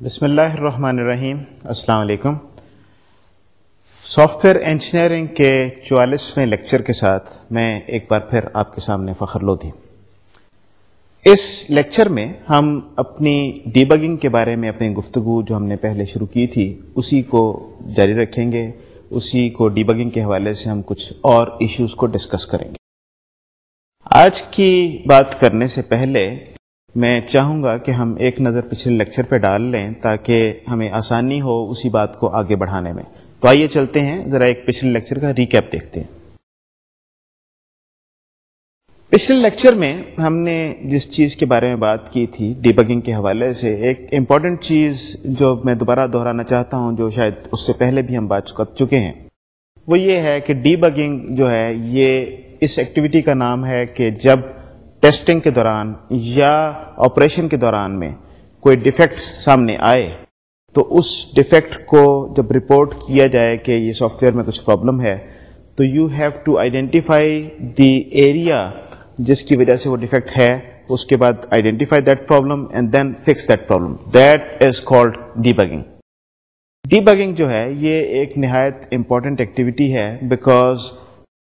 بسم اللہ الرحمن الرحیم۔ السلام علیکم۔ سافٹ ویئر انجینئرنگ کے چوالیسویں لیکچر کے ساتھ میں ایک بار پھر آپ کے سامنے فخر لو تھی اس لیکچر میں ہم اپنی ڈی بگنگ کے بارے میں، اپنی گفتگو جو ہم نے پہلے شروع کی تھی، اسی کو جاری رکھیں گے۔ اسی کو ڈی بگنگ کے حوالے سے ہم کچھ اور ایشوز کو ڈسکس کریں گے۔ آج کی بات کرنے سے پہلے میں چاہوں گا کہ ہم ایک نظر پچھلے لیکچر پہ ڈال لیں تاکہ ہمیں آسانی ہو اسی بات کو آگے بڑھانے میں۔ تو آئیے چلتے ہیں، ذرا ایک پچھلے لیکچر کا ریکیپ دیکھتے ہیں۔ پچھلے لیکچر میں ہم نے جس چیز کے بارے میں بات کی تھی ڈی بگنگ کے حوالے سے، ایک امپورٹنٹ چیز جو میں دوبارہ دہرانا چاہتا ہوں، جو شاید اس سے پہلے بھی ہم بات کر چکے ہیں۔ وہ یہ ہے کہ ڈی بگنگ جو ہے، یہ اس ایکٹیویٹی کا نام ہے کہ جب ٹیسٹنگ کے دوران یا آپریشن کے دوران میں کوئی ڈیفیکٹ سامنے آئے تو اس ڈیفیکٹ کو جب رپورٹ کیا جائے کہ یہ سافٹ ویئر میں کچھ پرابلم ہے، تو you have to identify the area جس کی وجہ سے وہ ڈیفیکٹ ہے، اس کے بعد identify that problem and then fix that problem that is called debugging debugging جو ہے، یہ ایک نہایت امپورٹنٹ ایکٹیویٹی ہے بیکاز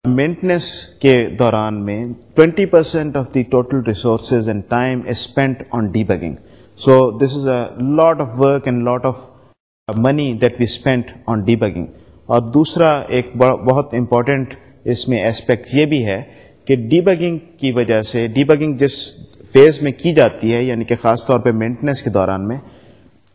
مینٹنس کے دوران میں 20% percent of the total resources and time spend on debugging so this is a lot of work and lot of money that we spend on debugging اور دوسرا ایک بہت امپورٹنٹ اس میں aspect یہ بھی ہے کہ ڈی بگنگ کی وجہ سے ڈی بگنگ جس فیز میں کی جاتی ہے یعنی کہ خاص طور پہ مینٹنس کے دوران میں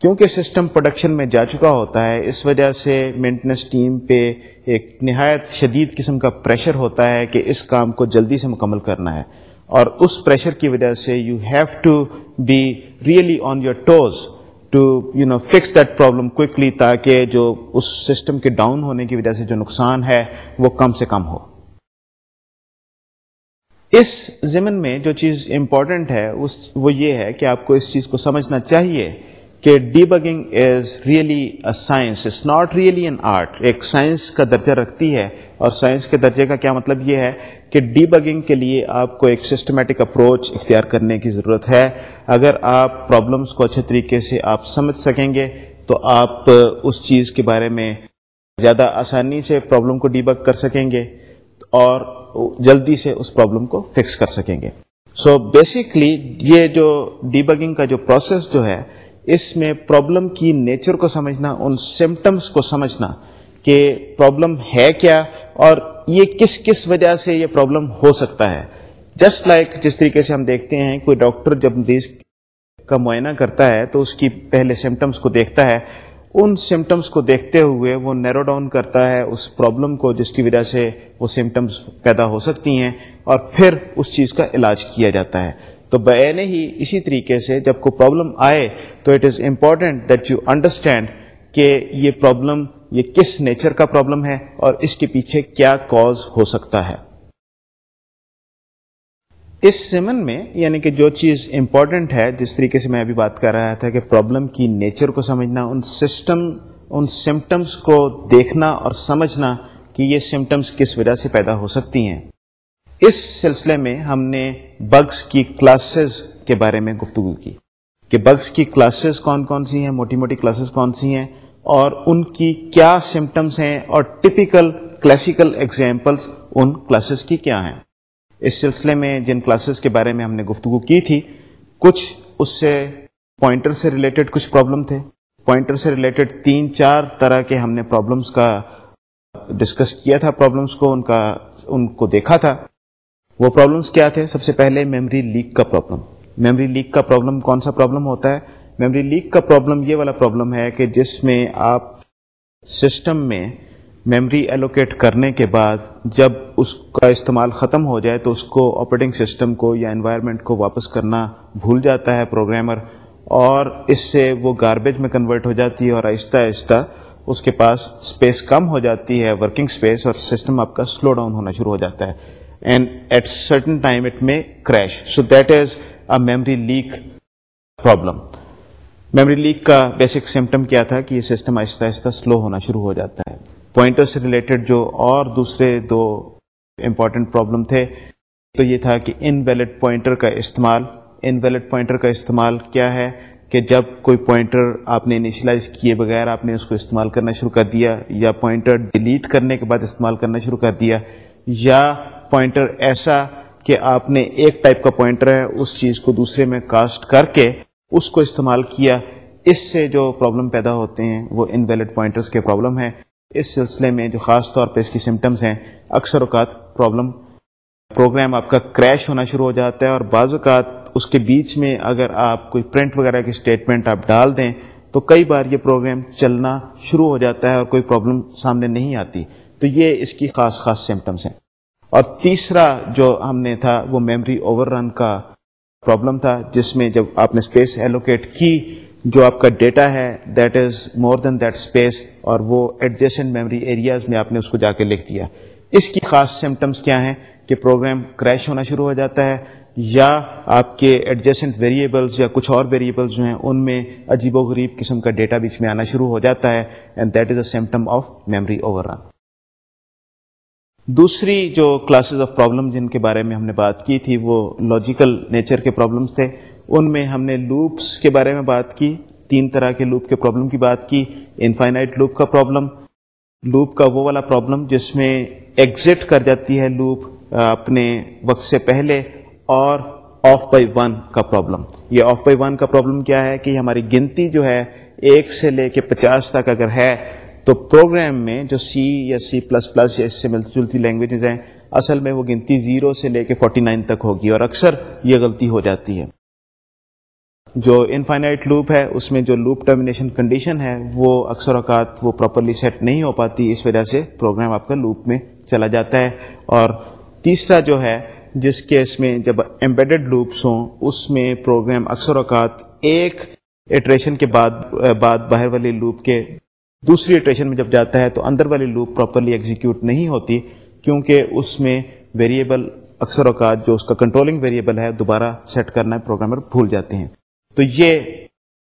کیونکہ سسٹم پروڈکشن میں جا چکا ہوتا ہے، اس وجہ سے مینٹننس ٹیم پہ ایک نہایت شدید قسم کا پریشر ہوتا ہے کہ اس کام کو جلدی سے مکمل کرنا ہے۔ اور اس پریشر کی وجہ سے you have to be really on your toes to you know fix that problem quickly تاکہ جو اس سسٹم کے ڈاؤن ہونے کی وجہ سے جو نقصان ہے وہ کم سے کم ہو۔ اس زمن میں جو چیز امپورٹنٹ ہے وہ یہ ہے کہ آپ کو اس چیز کو سمجھنا چاہیے کہ debugging is really science is not really an art ایک سائنس کا درجہ رکھتی ہے اور سائنس کے درجے کا کیا مطلب یہ ہے کہ ڈی بگنگ کے لیے آپ کو ایک سسٹمیٹک اپروچ اختیار کرنے کی ضرورت ہے۔ اگر آپ پرابلمس کو اچھے طریقے سے آپ سمجھ سکیں گے، تو آپ اس چیز کے بارے میں زیادہ آسانی سے پرابلم کو ڈی بگ کر سکیں گے اور جلدی سے اس پرابلم کو فکس کر سکیں گے۔ سو so بیسکلی یہ جو ڈی بگنگ کا جو پروسیس جو ہے اس میں پرابلم کی نیچر کو سمجھنا، ان سمٹمس کو سمجھنا کہ پرابلم ہے کیا اور یہ کس کس وجہ سے یہ پرابلم ہو سکتا ہے۔ جسٹ لائک like جس طریقے سے ہم دیکھتے ہیں، کوئی ڈاکٹر جب مریض کا معائنہ کرتا ہے تو اس کی پہلے سمٹمس کو دیکھتا ہے۔ ان سمٹمس کو دیکھتے ہوئے وہ نیرو ڈاؤن کرتا ہے اس پرابلم کو، جس کی وجہ سے وہ سمٹمس پیدا ہو سکتی ہیں اور پھر اس چیز کا علاج کیا جاتا ہے۔ تو بین ہی اسی طریقے سے جب کوئی پرابلم آئے تو it is important that you understand کہ یہ پرابلم یہ کس نیچر کا پرابلم ہے اور اس کے پیچھے کیا کاز ہو سکتا ہے۔ اس سمن میں یعنی کہ جو چیز امپورٹنٹ ہے، جس طریقے سے میں ابھی بات کر رہا تھا کہ پرابلم کی نیچر کو سمجھنا، ان سسٹم ان سمٹمس کو دیکھنا اور سمجھنا کہ یہ سمٹمس کس وجہ سے پیدا ہو سکتی ہیں۔ اس سلسلے میں ہم نے بگس کی کلاسز کے بارے میں گفتگو کی کہ بگس کی کلاسز کون کون سی ہیں، موٹی موٹی کلاسز کون سی ہیں اور ان کی کیا سمٹمس ہیں اور ٹپیکل کلاسیکل ایگزامپلس ان کلاسز کی کیا ہیں۔ اس سلسلے میں جن کلاسز کے بارے میں ہم نے گفتگو کی تھی، کچھ اس سے پوائنٹر سے ریلیٹڈ کچھ پرابلم تھے۔ پوائنٹر سے ریلیٹڈ تین چار طرح کے ہم نے پرابلمس کا ڈسکس کیا تھا پرابلمس کو ان کا، ان کو دیکھا تھا۔ وہ پرابلمس کیا تھے؟ سب سے پہلے میموری لیک کا پرابلم میموری لیک کا پرابلم کون سا پرابلم ہوتا ہے؟ میموری لیک کا پرابلم یہ والا پرابلم ہے کہ جس میں آپ سسٹم میں میموری ایلوکیٹ کرنے کے بعد جب اس کا استعمال ختم ہو جائے تو اس کو آپریٹنگ سسٹم کو یا انوائرمنٹ کو واپس کرنا بھول جاتا ہے پروگرامر اور اس سے وہ گاربیج میں کنورٹ ہو جاتی ہے اور آہستہ آہستہ اس کے پاس اسپیس کم ہو جاتی ہے ورکنگ اسپیس اور سسٹم آپ کا سلو ڈاؤن ہونا شروع ہو جاتا ہے۔ And at certain time it میں crash so that is a memory leak problem memory leak کا بیسک سمٹم کیا تھا کہ یہ سسٹم آہستہ آہستہ سلو ہونا شروع ہو جاتا ہے. پوائنٹر سے ریلیٹڈ جو اور دوسرے دو امپورٹنٹ پرابلم تھے تو یہ تھا کہ ان ویلڈ پوائنٹر کا استعمال. ان ویلڈ پوائنٹر کا استعمال کیا ہے کہ جب کوئی پوائنٹر آپ نے انیشلائز کیے بغیر آپ نے اس کو استعمال کرنا شروع کر دیا یا پوائنٹر ڈیلیٹ کرنے کے بعد استعمال کرنا شروع کر دیا یا پوائنٹر ایسا کہ آپ نے ایک ٹائپ کا پوائنٹر ہے اس چیز کو دوسرے میں کاسٹ کر کے اس کو استعمال کیا اس سے جو پرابلم پیدا ہوتے ہیں وہ انویلڈ پوائنٹرز کے پرابلم ہے اس سلسلے میں جو خاص طور پہ اس کی سمٹمز ہیں اکثر اوقات پرابلم پروگرام آپ کا کریش ہونا شروع ہو جاتا ہے اور بعض اوقات اس کے بیچ میں اگر آپ کوئی پرنٹ وغیرہ کی اسٹیٹمنٹ آپ ڈال دیں تو کئی بار یہ پروگرام چلنا شروع ہو جاتا ہے اور کوئی پرابلم سامنے نہیں آتی تو یہ اس کی خاص خاص سمٹمس ہیں اور تیسرا جو ہم نے تھا، وہ میموری اوور رن کا پرابلم تھا، جس میں جب آپ نے اسپیس ایلوکیٹ کی، جو آپ کا ڈیٹا ہے that is more than that space اور وہ ایڈجسٹنٹ میموری ایریاز میں آپ نے اس کو جا کے لکھ دیا۔ اس کی خاص سمٹمس کیا ہیں؟ کہ پروگرام کریش ہونا شروع ہو جاتا ہے، یا آپ کے ایڈجسٹنٹ ویریبلس یا کچھ اور ویریبلس جو ہیں، ان میں عجیب و غریب قسم کا ڈیٹا بیچ میں آنا شروع ہو جاتا ہے and that is a symptom of memory overrun دوسری جو کلاسز آف پرابلم جن کے بارے میں ہم نے بات کی تھی، وہ لاجیکل نیچر کے پرابلمس تھے۔ ان میں ہم نے لوپس کے بارے میں بات کی، تین طرح کے لوپ کے پرابلم کی بات کی۔ انفائنائٹ لوپ کا پرابلم لوپ کا وہ والا پرابلم جس میں ایگزٹ کر جاتی ہے لوپ اپنے وقت سے پہلے، اور آف بائی ون کا پرابلم یہ آف بائی ون کا پرابلم کیا ہے؟ کہ ہماری گنتی جو ہے، ایک سے لے کے پچاس تک اگر ہے تو پروگرام میں جو سی یا سی پلس پلس یا اس سے ملتی جلتی لینگویجز ہیں، اصل میں وہ گنتی زیرو سے لے کے فورٹی نائن تک ہوگی اور اکثر یہ غلطی ہو جاتی ہے۔ جو انفائنائٹ لوپ ہے، اس میں جو لوپ ٹرمینیشن کنڈیشن ہے، وہ اکثر اوقات وہ پراپرلی سیٹ نہیں ہو پاتی، اس وجہ سے پروگرام آپ کا لوپ میں چلا جاتا ہے۔ اور تیسرا جو ہے، جس کیس میں جب ایمبیڈڈ لوپس ہوں، اس میں پروگرام اکثر اوقات ایک ایٹریشن کے بعد بعد باہر والی لوپ کے دوسری ایٹریشن میں جب جاتا ہے تو اندر والی لوپ پراپرلی ایگزیکیوٹ نہیں ہوتی، کیونکہ اس میں ویریبل اکثر اوقات جو اس کا کنٹرولنگ ویریبل ہے، دوبارہ سیٹ کرنا ہے پروگرامر بھول جاتے ہیں۔ تو یہ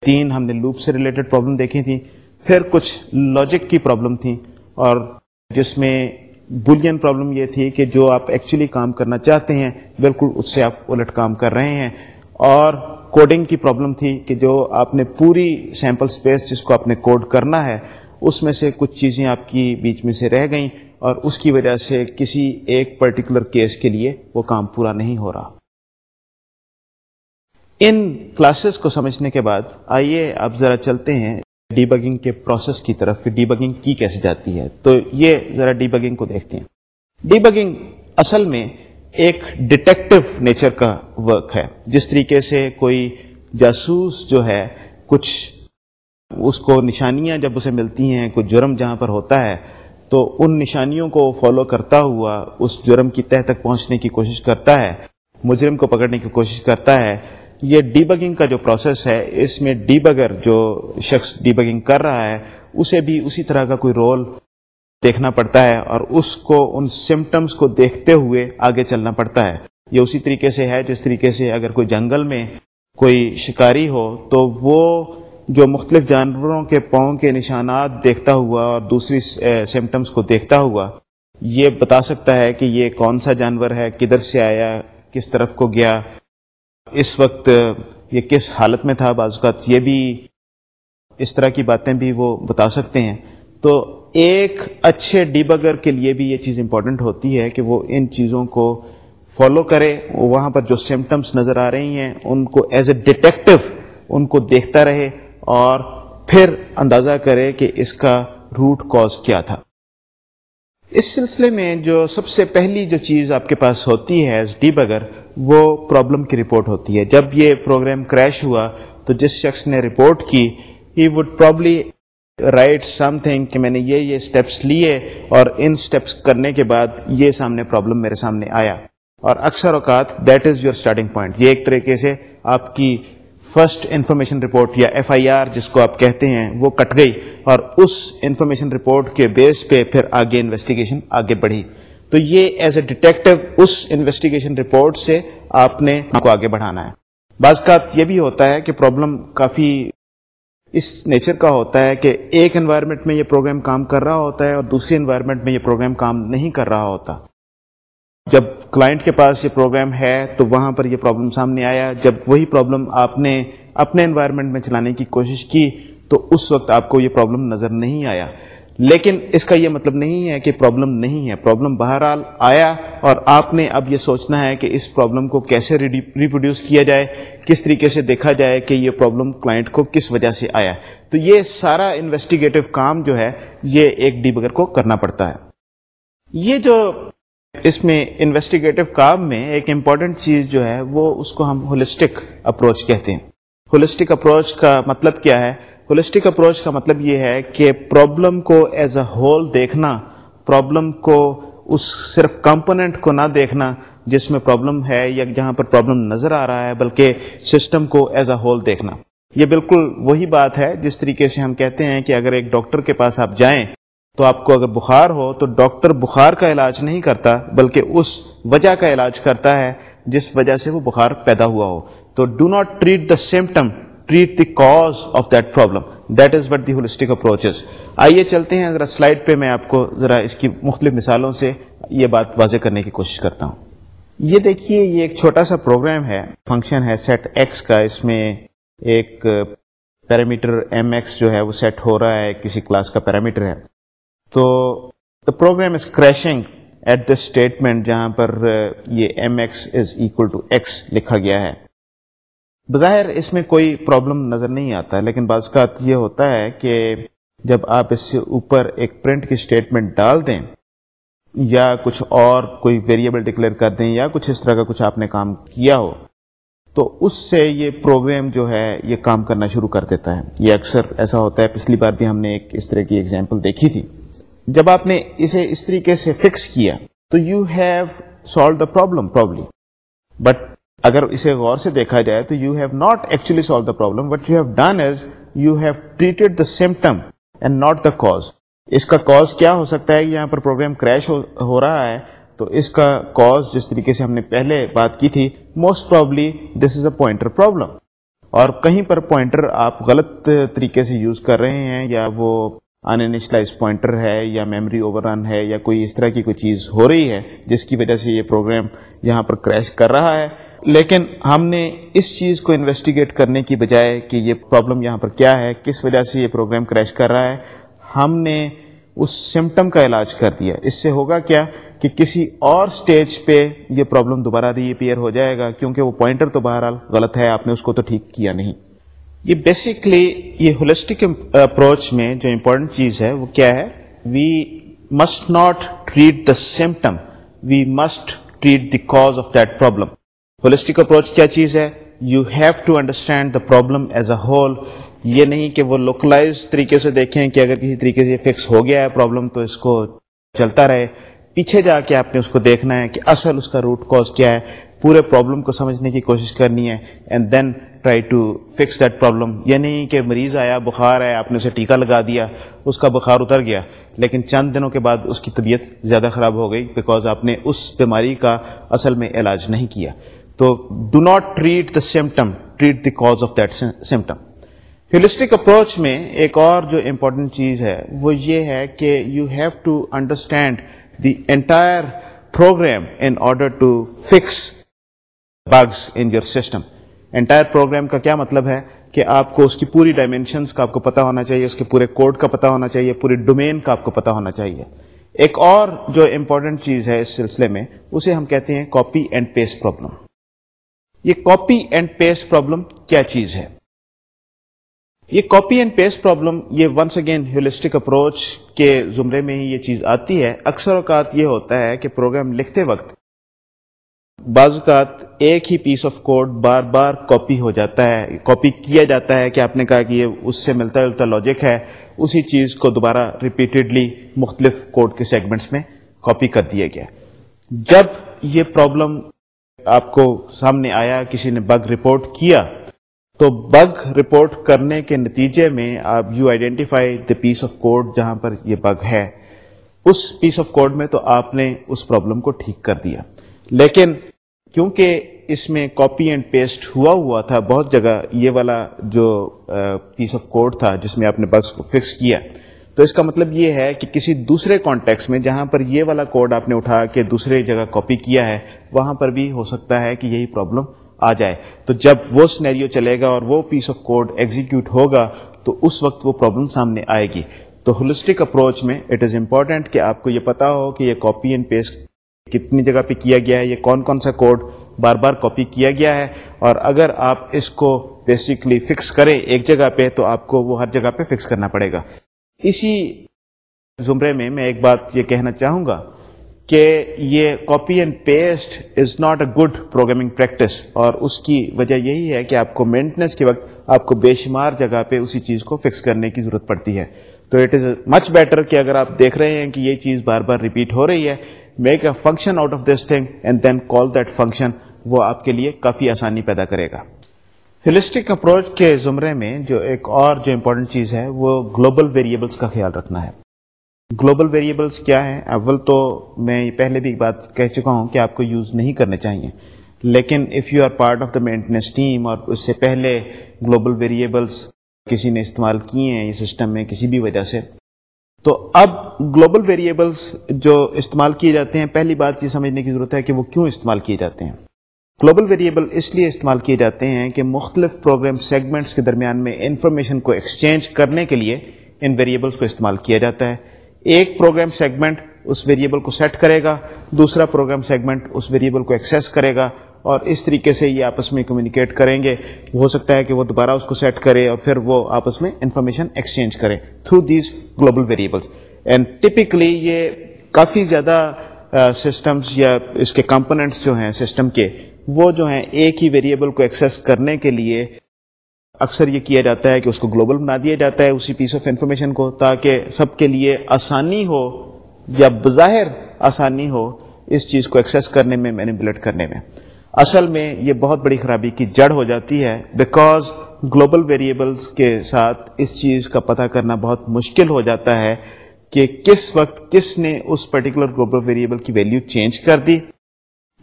تین ہم نے لوپ سے ریلیٹڈ پرابلم دیکھی تھی۔ پھر کچھ لاجک کی پرابلم تھی اور جس میں بلین پرابلم یہ تھی کہ جو آپ ایکچولی کام کرنا چاہتے ہیں، بالکل اس سے آپ الٹ کام کر رہے ہیں۔ اور کوڈنگ کی پرابلم تھی کہ جو آپ نے پوری سیمپل اسپیس جس کو آپ نے کوڈ کرنا ہے اس میں سے کچھ چیزیں آپ کی بیچ میں سے رہ گئیں اور اس کی وجہ سے کسی ایک پرٹیکولر کیس کے لیے وہ کام پورا نہیں ہو رہا۔ ان کلاسز کو سمجھنے کے بعد آئیے آپ ذرا چلتے ہیں ڈی بگنگ کے پروسیس کی طرف، کہ ڈی بگنگ کی کیسے جاتی ہے۔ تو یہ ذرا ڈی بگنگ کو دیکھتے ہیں۔ ڈی بگنگ اصل میں ایک ڈیٹیکٹو نیچر کا ورک ہے۔ جس طریقے سے کوئی جاسوس جو ہے کچھ اس کو نشانیاں جب اسے ملتی ہیں، کوئی جرم جہاں پر ہوتا ہے، تو ان نشانیوں کو فالو کرتا ہوا اس جرم کی تہ تک پہنچنے کی کوشش کرتا ہے، مجرم کو پکڑنے کی کوشش کرتا ہے۔ یہ ڈی بگنگ کا جو پروسیس ہے، اس میں ڈی بگر جو شخص ڈی بگنگ کر رہا ہے، اسے بھی اسی طرح کا کوئی رول دیکھنا پڑتا ہے اور اس کو، ان سمٹمس کو دیکھتے ہوئے آگے چلنا پڑتا ہے۔ یہ اسی طریقے سے ہے، جس طریقے سے اگر کوئی جنگل میں کوئی شکاری ہو، تو وہ جو مختلف جانوروں کے پاؤں کے نشانات دیکھتا ہوا اور دوسری سمٹمس کو دیکھتا ہوا یہ بتا سکتا ہے کہ یہ کون سا جانور ہے، کدھر سے آیا، کس طرف کو گیا، اس وقت یہ کس حالت میں تھا بعض اوقات یہ بھی اس طرح کی باتیں بھی وہ بتا سکتے ہیں۔ تو ایک اچھے ڈیبگر کے لیے بھی یہ چیز امپورٹنٹ ہوتی ہے کہ وہ ان چیزوں کو فالو کرے۔ وہاں پر جو سمٹمس نظر آ رہی ہیں، ان کو ایز اے ڈیٹیکٹو ان کو دیکھتا رہے۔ اور پھر اندازہ کرے کہ اس کا روٹ کاز کیا تھا۔ اس سلسلے میں جو سب سے پہلی جو چیز آپ کے پاس ہوتی ہے ایز ڈیبگر وہ پرابلم کی رپورٹ ہوتی ہے۔ جب یہ پروگرام کریش ہوا تو جس شخص نے رپورٹ کی he would probably write something کہ میں نے یہ یہ اسٹیپس لیے اور ان اسٹیپس کرنے کے بعد یہ سامنے پرابلم میرے سامنے آیا۔ اور اکثر اوقات that is your starting point یہ ایک طریقے سے آپ کی فرسٹ انفارمیشن رپورٹ یا ایف آئی آر جس کو آپ کہتے ہیں، وہ کٹ گئی اور اس انفارمیشن رپورٹ کے بیس پہ پھر آگے انویسٹیگیشن آگے بڑھی۔ تو یہ ایز اے ڈیٹیکٹو اس انویسٹیگیشن رپورٹ سے آپ نے کو آگے بڑھانا ہے۔ بعض کا یہ بھی ہوتا ہے کہ پرابلم کافی اس نیچر کا ہوتا ہے کہ ایک انوائرمنٹ میں یہ پروگرام کام کر رہا ہوتا ہے اور دوسری انوائرمنٹ میں یہ پروگرام کام نہیں کر رہا ہوتا۔ جب کلائنٹ کے پاس یہ پروگرام ہے تو وہاں پر یہ پرابلم سامنے آیا۔ جب وہی پرابلم آپ نے اپنے انوائرمنٹ میں چلانے کی کوشش کی تو اس وقت آپ کو یہ پرابلم نظر نہیں آیا۔ لیکن اس کا یہ مطلب نہیں ہے کہ پرابلم نہیں ہے۔ پرابلم بہرحال آیا اور آپ نے اب یہ سوچنا ہے کہ اس پرابلم کو کیسے ریپروڈیوس کیا جائے، کس طریقے سے دیکھا جائے کہ یہ پرابلم کلائنٹ کو کس وجہ سے آیا۔ تو یہ سارا انویسٹیگیٹو کام جو ہے، یہ ایک ڈی بگر کو کرنا پڑتا ہے۔ یہ جو اس میں انویسٹیگیٹو کام میں ایک امپورٹنٹ چیز جو ہے وہ اس کو ہم ہولسٹک اپروچ کہتے ہیں۔ ہولسٹک اپروچ کا مطلب کیا ہے؟ ہولسٹک اپروچ کا مطلب یہ ہے کہ پرابلم کو ایز اے ہول دیکھنا پرابلم کو اس صرف کمپوننٹ کو نہ دیکھنا جس میں پرابلم ہے یا جہاں پر پرابلم نظر آ رہا ہے، بلکہ سسٹم کو ایز اے ہول دیکھنا۔ یہ بالکل وہی بات ہے جس طریقے سے ہم کہتے ہیں کہ اگر ایک ڈاکٹر کے پاس آپ جائیں تو آپ کو اگر بخار ہو تو ڈاکٹر بخار کا علاج نہیں کرتا بلکہ اس وجہ کا علاج کرتا ہے جس وجہ سے وہ بخار پیدا ہوا ہو۔ تو do not treat the symptom treat the cause of that problem that is what the holistic approach آئیے چلتے ہیں، ذرا سلائڈ پہ میں آپ کو ذرا اس کی مختلف مثالوں سے یہ بات واضح کرنے کی کوشش کرتا ہوں۔ یہ دیکھیے، یہ ایک چھوٹا سا پروگرام ہے۔ فنکشن ہے سیٹ ایکس کا۔ اس میں ایک پیرامیٹر ایم ایکس جو ہے وہ سیٹ ہو رہا ہے، کسی کلاس کا پیرامیٹر ہے۔ تو the program is crashing at the statement جہاں پر uh, یہ M X is equal to X لکھا گیا ہے۔ بظاہر اس میں کوئی پرابلم نظر نہیں آتا، لیکن بعض کا یہ ہوتا ہے کہ جب آپ اس سے اوپر ایک پرنٹ کی اسٹیٹمنٹ ڈال دیں، یا کچھ اور کوئی ویریبل ڈکلیئر کر دیں، یا کچھ اس طرح کا کچھ آپ نے کام کیا ہو، تو اس سے یہ پروگرام جو ہے، یہ کام کرنا شروع کر دیتا ہے۔ یہ اکثر ایسا ہوتا ہے، پچھلی بار بھی ہم نے ایک اس طرح کی ایگزامپل دیکھی تھی۔ جب آپ نے اسے اس طریقے سے فکس کیا، تو you have solved the problem probably but اگر اسے غور سے دیکھا جائے تو you have not actually solved the problem what you have done is you have treated the symptom and not the cause اس کا کاز کیا ہو سکتا ہے؟ یہاں پر پروگرام کریش ہو رہا ہے، تو اس کا کاز جس طریقے سے ہم نے پہلے بات کی تھی most probably this is a pointer problem اور کہیں پر پوائنٹر آپ غلط طریقے سے یوز کر رہے ہیں یا وہ انشلائز پوائنٹر ہے یا میموری اوور رن ہے یا کوئی اس طرح کی کوئی چیز ہو رہی ہے جس کی وجہ سے یہ پروگرام یہاں پر کریش کر رہا ہے۔ لیکن ہم نے اس چیز کو انویسٹیگیٹ کرنے کی بجائے کہ یہ پرابلم یہاں پر کیا ہے، کس وجہ سے یہ پروگرام کریش کر رہا ہے، ہم نے اس سمٹم کا علاج کر دیا۔ اس سے ہوگا کیا کہ کسی اور سٹیج پہ یہ پرابلم دوبارہ ری اپیئر ہو جائے گا کیونکہ وہ پوائنٹر تو بہرحال غلط ہے، آپ نے اس کو تو ٹھیک کیا نہیں۔ یہ بیسکلی یہ ہولسٹک اپروچ میں جو امپورٹنٹ چیز ہے وہ کیا ہے؟ We must not treat the symptom we must treat the cause of that problem holistic approach کیا چیز ہے؟ You have to understand the problem as a whole یہ نہیں کہ وہ لوکلائز طریقے سے دیکھیں کہ اگر کسی طریقے سے فکس ہو گیا ہے پرابلم تو اس کو چلتا رہے۔ پیچھے جا کے آپ نے اس کو دیکھنا ہے کہ اصل اس کا روٹ کاز کیا ہے۔ پورے پرابلم کو سمجھنے کی کوشش کرنی ہے and then try to fix that problem یہ نہیں کہ مریض آیا، بخار ہے آپ نے اسے ٹیکا لگا دیا، اس کا بخار اتر گیا، لیکن چند دنوں کے بعد اس کی طبیعت زیادہ خراب ہو گئی بیکاز آپ نے اس بیماری کا اصل میں علاج نہیں کیا۔ تو do not treat the symptom treat the cause of that symptom holistic approach میں ایک اور جو امپورٹنٹ چیز ہے، وہ یہ ہے کہ you have to understand the entire program in order to fix bugs in your system entire program کا کیا مطلب ہے کہ آپ کو اس کی پوری ڈائمینشنس کا آپ کو پتا ہونا چاہیے، اس کے پورے کوڈ کا پتا ہونا چاہیے، پوری ڈومین کا آپ کو پتا ہونا چاہیے۔ ایک اور جو امپورٹنٹ چیز ہے اس سلسلے میں، اسے ہم کہتے ہیں کاپی اینڈ پیسٹ پرابلم یہ کاپی اینڈ پیسٹ پرابلم کیا چیز ہے؟ یہ کاپی اینڈ پیسٹ پرابلم یہ ونس اگین ہیولسٹک اپروچ کے زمرے میں ہی یہ چیز آتی ہے۔ اکثر اوقات یہ ہوتا ہے کہ پروگرام لکھتے وقت بعض اوقات ایک ہی پیس آف کوڈ بار بار کاپی ہو جاتا ہے کاپی کیا جاتا ہے کہ آپ نے کہا کہ یہ اس سے ملتا جلتا لاجک ہے۔ اسی چیز کو دوبارہ ریپیٹڈلی مختلف کوڈ کے سیگمنٹس میں کاپی کر دیا گیا۔ جب یہ پرابلم آپ کو سامنے آیا، کسی نے بگ رپورٹ کیا، تو بگ رپورٹ کرنے کے نتیجے میں آپ you identify the piece of code جہاں پر یہ بگ ہے۔ اس پیس آف کوڈ میں تو آپ نے اس پرابلم کو ٹھیک کر دیا۔ لیکن کیونکہ اس میں کاپی اینڈ پیسٹ ہوا ہوا تھا، بہت جگہ یہ والا جو پیس آف کوڈ تھا جس میں آپ نے بگس کو فکس کیا، تو اس کا مطلب یہ ہے کہ کسی دوسرے کانٹیکس میں جہاں پر یہ والا کوڈ آپ نے اٹھا کے دوسرے جگہ کاپی کیا ہے، وہاں پر بھی ہو سکتا ہے کہ یہی پرابلم آ جائے۔ تو جب وہ سنیریو چلے گا اور وہ پیس آف کوڈ ایگزیکیوٹ ہوگا، تو اس وقت وہ پرابلم سامنے آئے گی۔ تو ہولسٹک اپروچ میں اٹ از امپورٹینٹ کہ آپ کو یہ پتا ہو کہ یہ کاپی اینڈ پیسٹ کتنی جگہ پہ کیا گیا ہے، یہ کون کون سا کوڈ بار بار کاپی کیا گیا ہے؟ اور اگر آپ اس کو بیسکلی فکس کریں ایک جگہ پہ، تو آپ کو وہ ہر جگہ پہ فکس کرنا پڑے گا۔ اسی زمرے میں میں ایک بات یہ کہنا چاہوں گا کہ یہ copy and paste is not a good programming practice اور اس کی وجہ یہی ہے کہ آپ کو مینٹنس کے وقت آپ کو بے شمار جگہ پہ اسی چیز کو فکس کرنے کی ضرورت پڑتی ہے۔ تو اٹ از مچ بیٹر کہ اگر آپ دیکھ رہے ہیں کہ یہ چیز بار بار ریپیٹ ہو رہی ہے make a function out of this thing and then call that function وہ آپ کے لیے کافی آسانی پیدا کرے گا۔ ہلسٹک اپروچ کے زمرے میں جو ایک اور جو امپورٹنٹ چیز ہے، وہ گلوبل ویریبلس کا خیال رکھنا ہے۔ گلوبل ویریبلس کیا ہے اول تو میں پہلے بھی ایک بات کہہ چکا ہوں کہ آپ کو یوز نہیں کرنے چاہیے۔ لیکن if you are part of the maintenance team اور اس سے پہلے گلوبل ویریبلس کسی نے استعمال کیے ہیں یہ سسٹم میں کسی بھی وجہ سے تو اب گلوبل ویریبلس جو استعمال کیے جاتے ہیں، پہلی بات یہ سمجھنے کی ضرورت ہے کہ وہ کیوں استعمال کیے جاتے ہیں۔ گلوبل ویریبل اس لیے استعمال کیے جاتے ہیں کہ مختلف پروگرام سیگمنٹس کے درمیان میں انفارمیشن کو ایکسچینج کرنے کے لیے ان ویریبلس کو استعمال کیا جاتا ہے۔ ایک پروگرام سیگمنٹ اس ویریبل کو سیٹ کرے گا، دوسرا پروگرام سیگمنٹ اس ویریبل کو ایکسیس کرے گا۔ اور اس طریقے سے یہ آپس میں کمیونیکیٹ کریں گے۔ ہو سکتا ہے کہ وہ دوبارہ اس کو سیٹ کرے اور پھر وہ آپس میں انفارمیشن ایکسچینج کرے through these global variables and typically یہ کافی زیادہ سسٹمس یا اس کے کمپوننٹس جو ہیں سسٹم کے، وہ جو ہیں ایک ہی ویریبل کو ایکسیس کرنے کے لیے اکثر یہ کیا جاتا ہے کہ اس کو گلوبل بنا دیا جاتا ہے اسی پیس آف انفارمیشن کو، تاکہ سب کے لیے آسانی ہو یا بظاہر آسانی ہو اس چیز کو ایکسیس کرنے میں مینیپولیٹ کرنے میں۔ اصل میں یہ بہت بڑی خرابی کی جڑ ہو جاتی ہے بیکاز گلوبل ویریبلس کے ساتھ اس چیز کا پتہ کرنا بہت مشکل ہو جاتا ہے کہ کس وقت کس نے اس پرٹیکولر گلوبل ویریبل کی ویلیو چینج کر دی،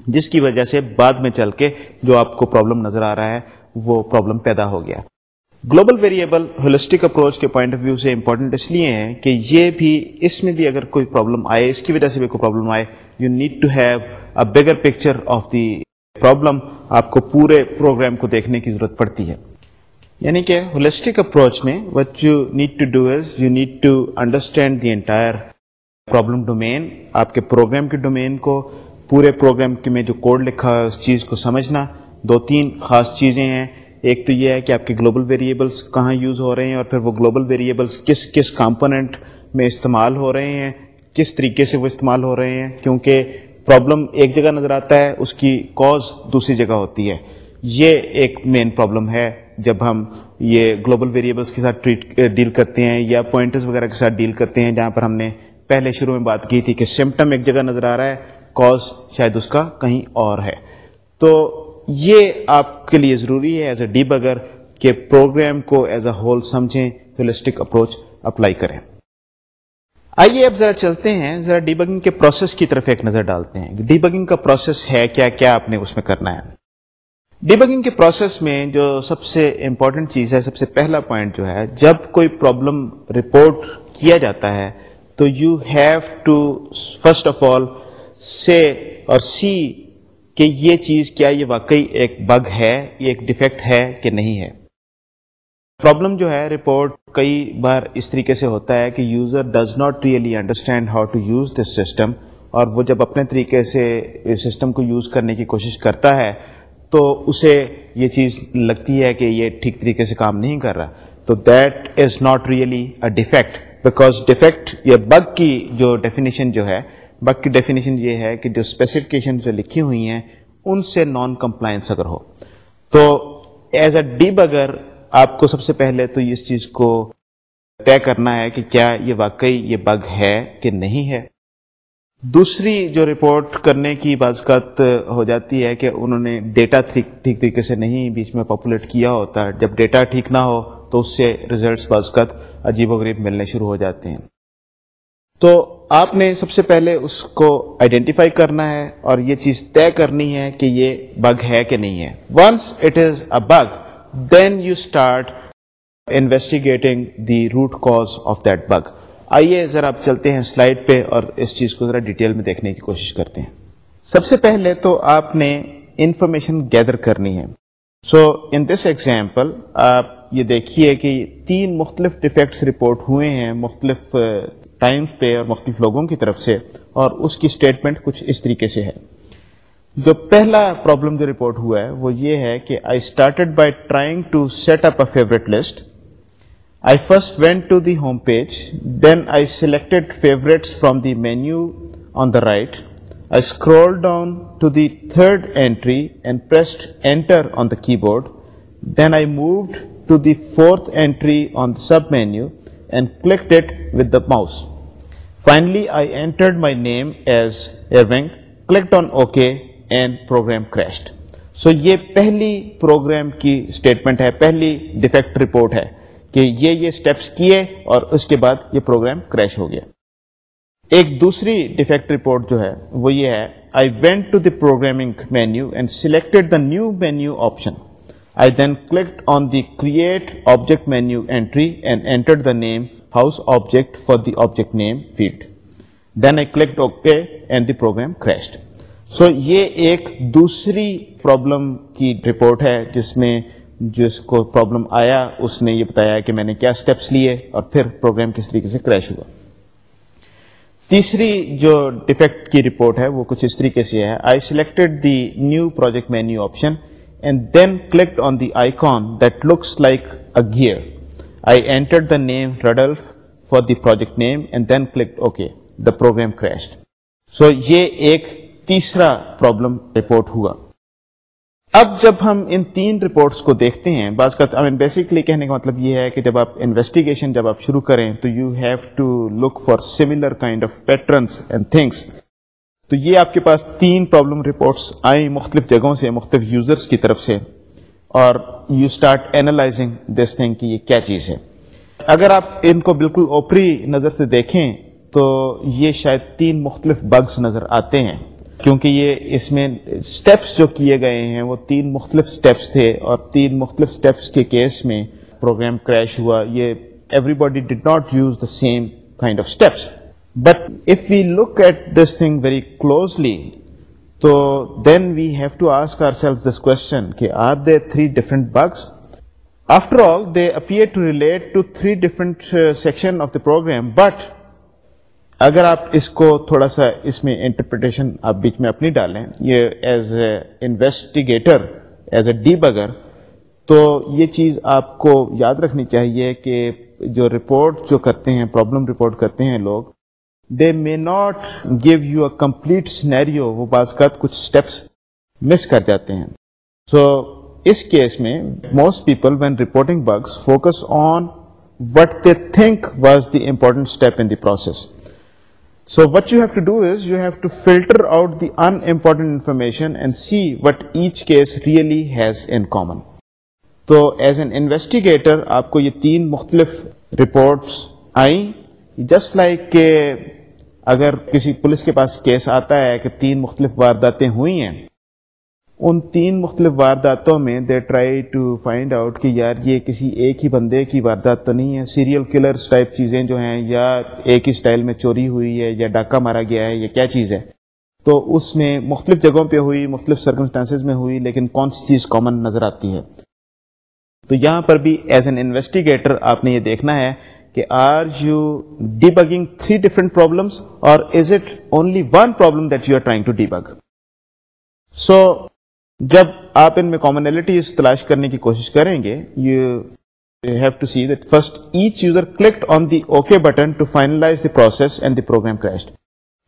جس کی وجہ سے بعد میں چل کے جو آپ کو پرابلم نظر آ رہا ہے، وہ پرابلم پیدا ہو گیا۔ گلوبل ویریبل ہولسٹک اپروچ کے پوائنٹ آف ویو سے امپورٹنٹ اس لیے ہیں کہ یہ بھی اس میں بھی اگر کوئی پرابلم آئے، اس کی وجہ سے بھی کوئی پرابلم آئے you need to have a bigger picture of the problem آپ کو پورے پروگرام کو دیکھنے کی ضرورت پڑتی ہے۔ یعنی کہ ہولسٹک اپروچ میں what you need to do is you need to understand the entire problem domain آپ کے پروگرام کے ڈومین کو، پورے پروگرام کے میں جو کوڈ لکھا ہے اس چیز کو سمجھنا۔ دو تین خاص چیزیں ہیں۔ ایک تو یہ ہے کہ آپ کے گلوبل ویریبلس کہاں یوز ہو رہے ہیں اور پھر وہ گلوبل ویریبلس کس کس کمپوننٹ میں استعمال ہو رہے ہیں، کس طریقے سے وہ استعمال ہو رہے ہیں۔ کیونکہ پرابلم ایک جگہ نظر آتا ہے، اس کی کوز دوسری جگہ ہوتی ہے۔ یہ ایک مین پرابلم ہے۔ جب ہم یہ گلوبل ویریبلس کے ساتھ ٹریٹ ڈیل کرتے ہیں یا پوائنٹرز وغیرہ کے ساتھ ڈیل کرتے ہیں، جہاں پر ہم نے پہلے شروع میں بات کی تھی کہ سمٹم ایک جگہ نظر آ رہا ہے کوز شاید اس کا کہیں اور ہے۔ تو یہ آپ کے لیے ضروری ہے ایز اے ڈی بگر کہ پروگرام کو ایز اے ہول سمجھیں ہولسٹک اپروچ اپلائی کریں۔ آئیے اب ذرا چلتے ہیں، ذرا ڈی بگنگ کے پروسیس کی طرف ایک نظر ڈالتے ہیں۔ ڈی بگنگ کا پروسیس ہے، کیا کیا آپ نے اس میں کرنا ہے؟ ڈی بگنگ کے پروسیس میں جو سب سے امپورٹنٹ چیز ہے، سب سے پہلا پوائنٹ جو ہے، جب کوئی پرابلم رپورٹ کیا جاتا ہے، تو you have to first of all سے اور سی کہ یہ چیز، کیا یہ واقعی ایک بگ ہے، یہ ایک ڈیفیکٹ ہے کہ نہیں ہے؟ پرابلم جو ہے رپورٹ کئی بار اس طریقے سے ہوتا ہے کہ user does not really understand how to use this system اور وہ جب اپنے طریقے سے سسٹم کو یوز کرنے کی کوشش کرتا ہے، تو اسے یہ چیز لگتی ہے کہ یہ ٹھیک طریقے سے کام نہیں کر رہا۔ تو that is not really a defect because defect یا بگ کی جو ڈیفینیشن جو ہے بگ کی ڈیفینیشن یہ ہے کہ جو اسپیسیفکیشن جو لکھی ہوئی ہیں، ان سے نان کمپلائنس اگر ہو۔ تو ایز اے ڈی بگر آپ کو سب سے پہلے تو اس چیز کو طے کرنا ہے کہ کیا یہ واقعی یہ بگ ہے کہ نہیں ہے۔ دوسری جو رپورٹ کرنے کی بازقات ہو جاتی ہے کہ انہوں نے ڈیٹا ٹھیک طریقے سے نہیں بیچ میں پاپولیٹ کیا ہوتا ہے جب ڈیٹا ٹھیک نہ ہو تو اس سے ریزلٹس بازقات عجیب و غریب ملنے شروع ہو جاتے ہیں۔ تو آپ نے سب سے پہلے اس کو آئیڈینٹیفائی کرنا ہے اور یہ چیز طے کرنی ہے کہ یہ بگ ہے کہ نہیں ہے۔ Once it is a bug then you start investigating the root cause of that bug آئیے ذرا آپ چلتے ہیں سلائڈ پہ اور اس چیز کو ذرا ڈیٹیل میں دیکھنے کی کوشش کرتے ہیں۔ سب سے پہلے تو آپ نے انفارمیشن گیدر کرنی ہے۔ سو ان دس ایگزامپل آپ یہ دیکھیے کہ تین مختلف ڈیفیکٹس رپورٹ ہوئے ہیں مختلف uh, ٹائم پہ اور مختلف لوگوں کی طرف سے اور اس کی اسٹیٹمنٹ کچھ اس طریقے سے ہے۔ جو پہلا پرابلم جو رپورٹ ہوا ہے وہ یہ ہے کہ I started by trying to set up a favourite list I first went to the home page then I selected favourites from the menu on the right I scroll down to the third entry and pressed enter on the keyboard then I moved to the fourth entry on the submenu and clicked it with the mouse finally I entered my name as Irving clicked on okay and program crashed so یہ پہلی programme کی statement ہے پہلی defect report ہے کہ یہ یہ steps کیے اور اس کے بعد یہ پروگرام کریش ہو گیا ایک دوسری ڈیفیکٹ رپورٹ جو ہے وہ یہ ہے I went to the programming menu and selected the new menu option I then clicked on the create object menu entry and enter the name house object for the object name field then I clicked okay and the program crashed so so, یہ ایک دوسری problem کی report ہے جس میں جس کو problem آیا اس نے یہ بتایا کہ میں نے کیا سٹیپس لیے اور پھر پروگرام کس طریقے سے کریش ہوا۔ تیسری جو ڈیفیکٹ کی رپورٹ ہے وہ کچھ اس طریقے سے ہے۔ I selected the new project menu option and then clicked on the icon that looks like a gear I enter the name Rudolph for the project name and then clicked okay the program crashed so یہ ایک تیسرا problem report ہوا۔ اب جب ہم ان تین reports کو دیکھتے ہیں، بعض کا بیسکلی کہنے کا مطلب یہ ہے کہ جب آپ انویسٹیگیشن جب آپ شروع کریں، تو you have to look for similar kind of patterns and things تو یہ آپ کے پاس تین پرابلم رپورٹس آئیں مختلف جگہوں سے، مختلف یوزرس کی طرف سے۔ اور you start analysing this thing کہ یہ کیا چیز ہے۔ اگر آپ ان کو بالکل اوپری نظر سے دیکھیں، تو یہ شاید تین مختلف بگس نظر آتے ہیں۔ کیونکہ یہ اس میں اسٹیپس جو کیے گئے ہیں، وہ تین مختلف اسٹیپس تھے اور تین مختلف اسٹیپس کے کیس میں پروگرام کریش ہوا۔ یہ everybody did not use the same kind of steps but if we look at this thing very closely تو then we have to ask our self this question کہ are they three different bugs after all they appear to relate to three different section of the program but اگر آپ اس کو تھوڑا سا اس میں interpretation آپ بیچ میں اپنی ڈالیں یہ as a investigator as a debugger تو یہ چیز آپ کو یاد رکھنی چاہیے کہ جو رپورٹ جو کرتے ہیں پرابلم رپورٹ کرتے ہیں لوگ they may not give you a complete scenario وہ بعض کا کچھ اسٹیپس مس کر جاتے ہیں۔ سو so, اس کیس میں most people when reporting bugs focus on what they think was the important step in the process So what you have to do is you have to filter out the unimportant information and see what each case really has in common. تو as an investigator آپ کو یہ تین مختلف reports آئیں just like کہ اگر کسی پولیس کے پاس کیس آتا ہے کہ تین مختلف وارداتیں ہوئی ہیں ان تین مختلف وارداتوں میں they try to find out کہ یار یہ کسی ایک ہی بندے کی واردات تو نہیں ہے۔ سیریل کلرس ٹائپ چیزیں جو ہیں یا ایک ہی سٹائل میں چوری ہوئی ہے یا ڈاکہ مارا گیا ہے یا کیا چیز ہے۔ تو اس میں مختلف جگہوں پہ ہوئی، مختلف سرکمسٹانسز میں ہوئی، لیکن کون سی چیز کامن نظر آتی ہے؟ تو یہاں پر بھی ایز این انویسٹیگیٹر آپ نے یہ دیکھنا ہے کہ are you debugging three different problems اور is it only one problem that you are trying to debug so جب آپ ان میں کامنلٹیز تلاش کرنے کی کوشش کریں گے you have to see that first each user clicked on the okay button to finalise the process and the program crashed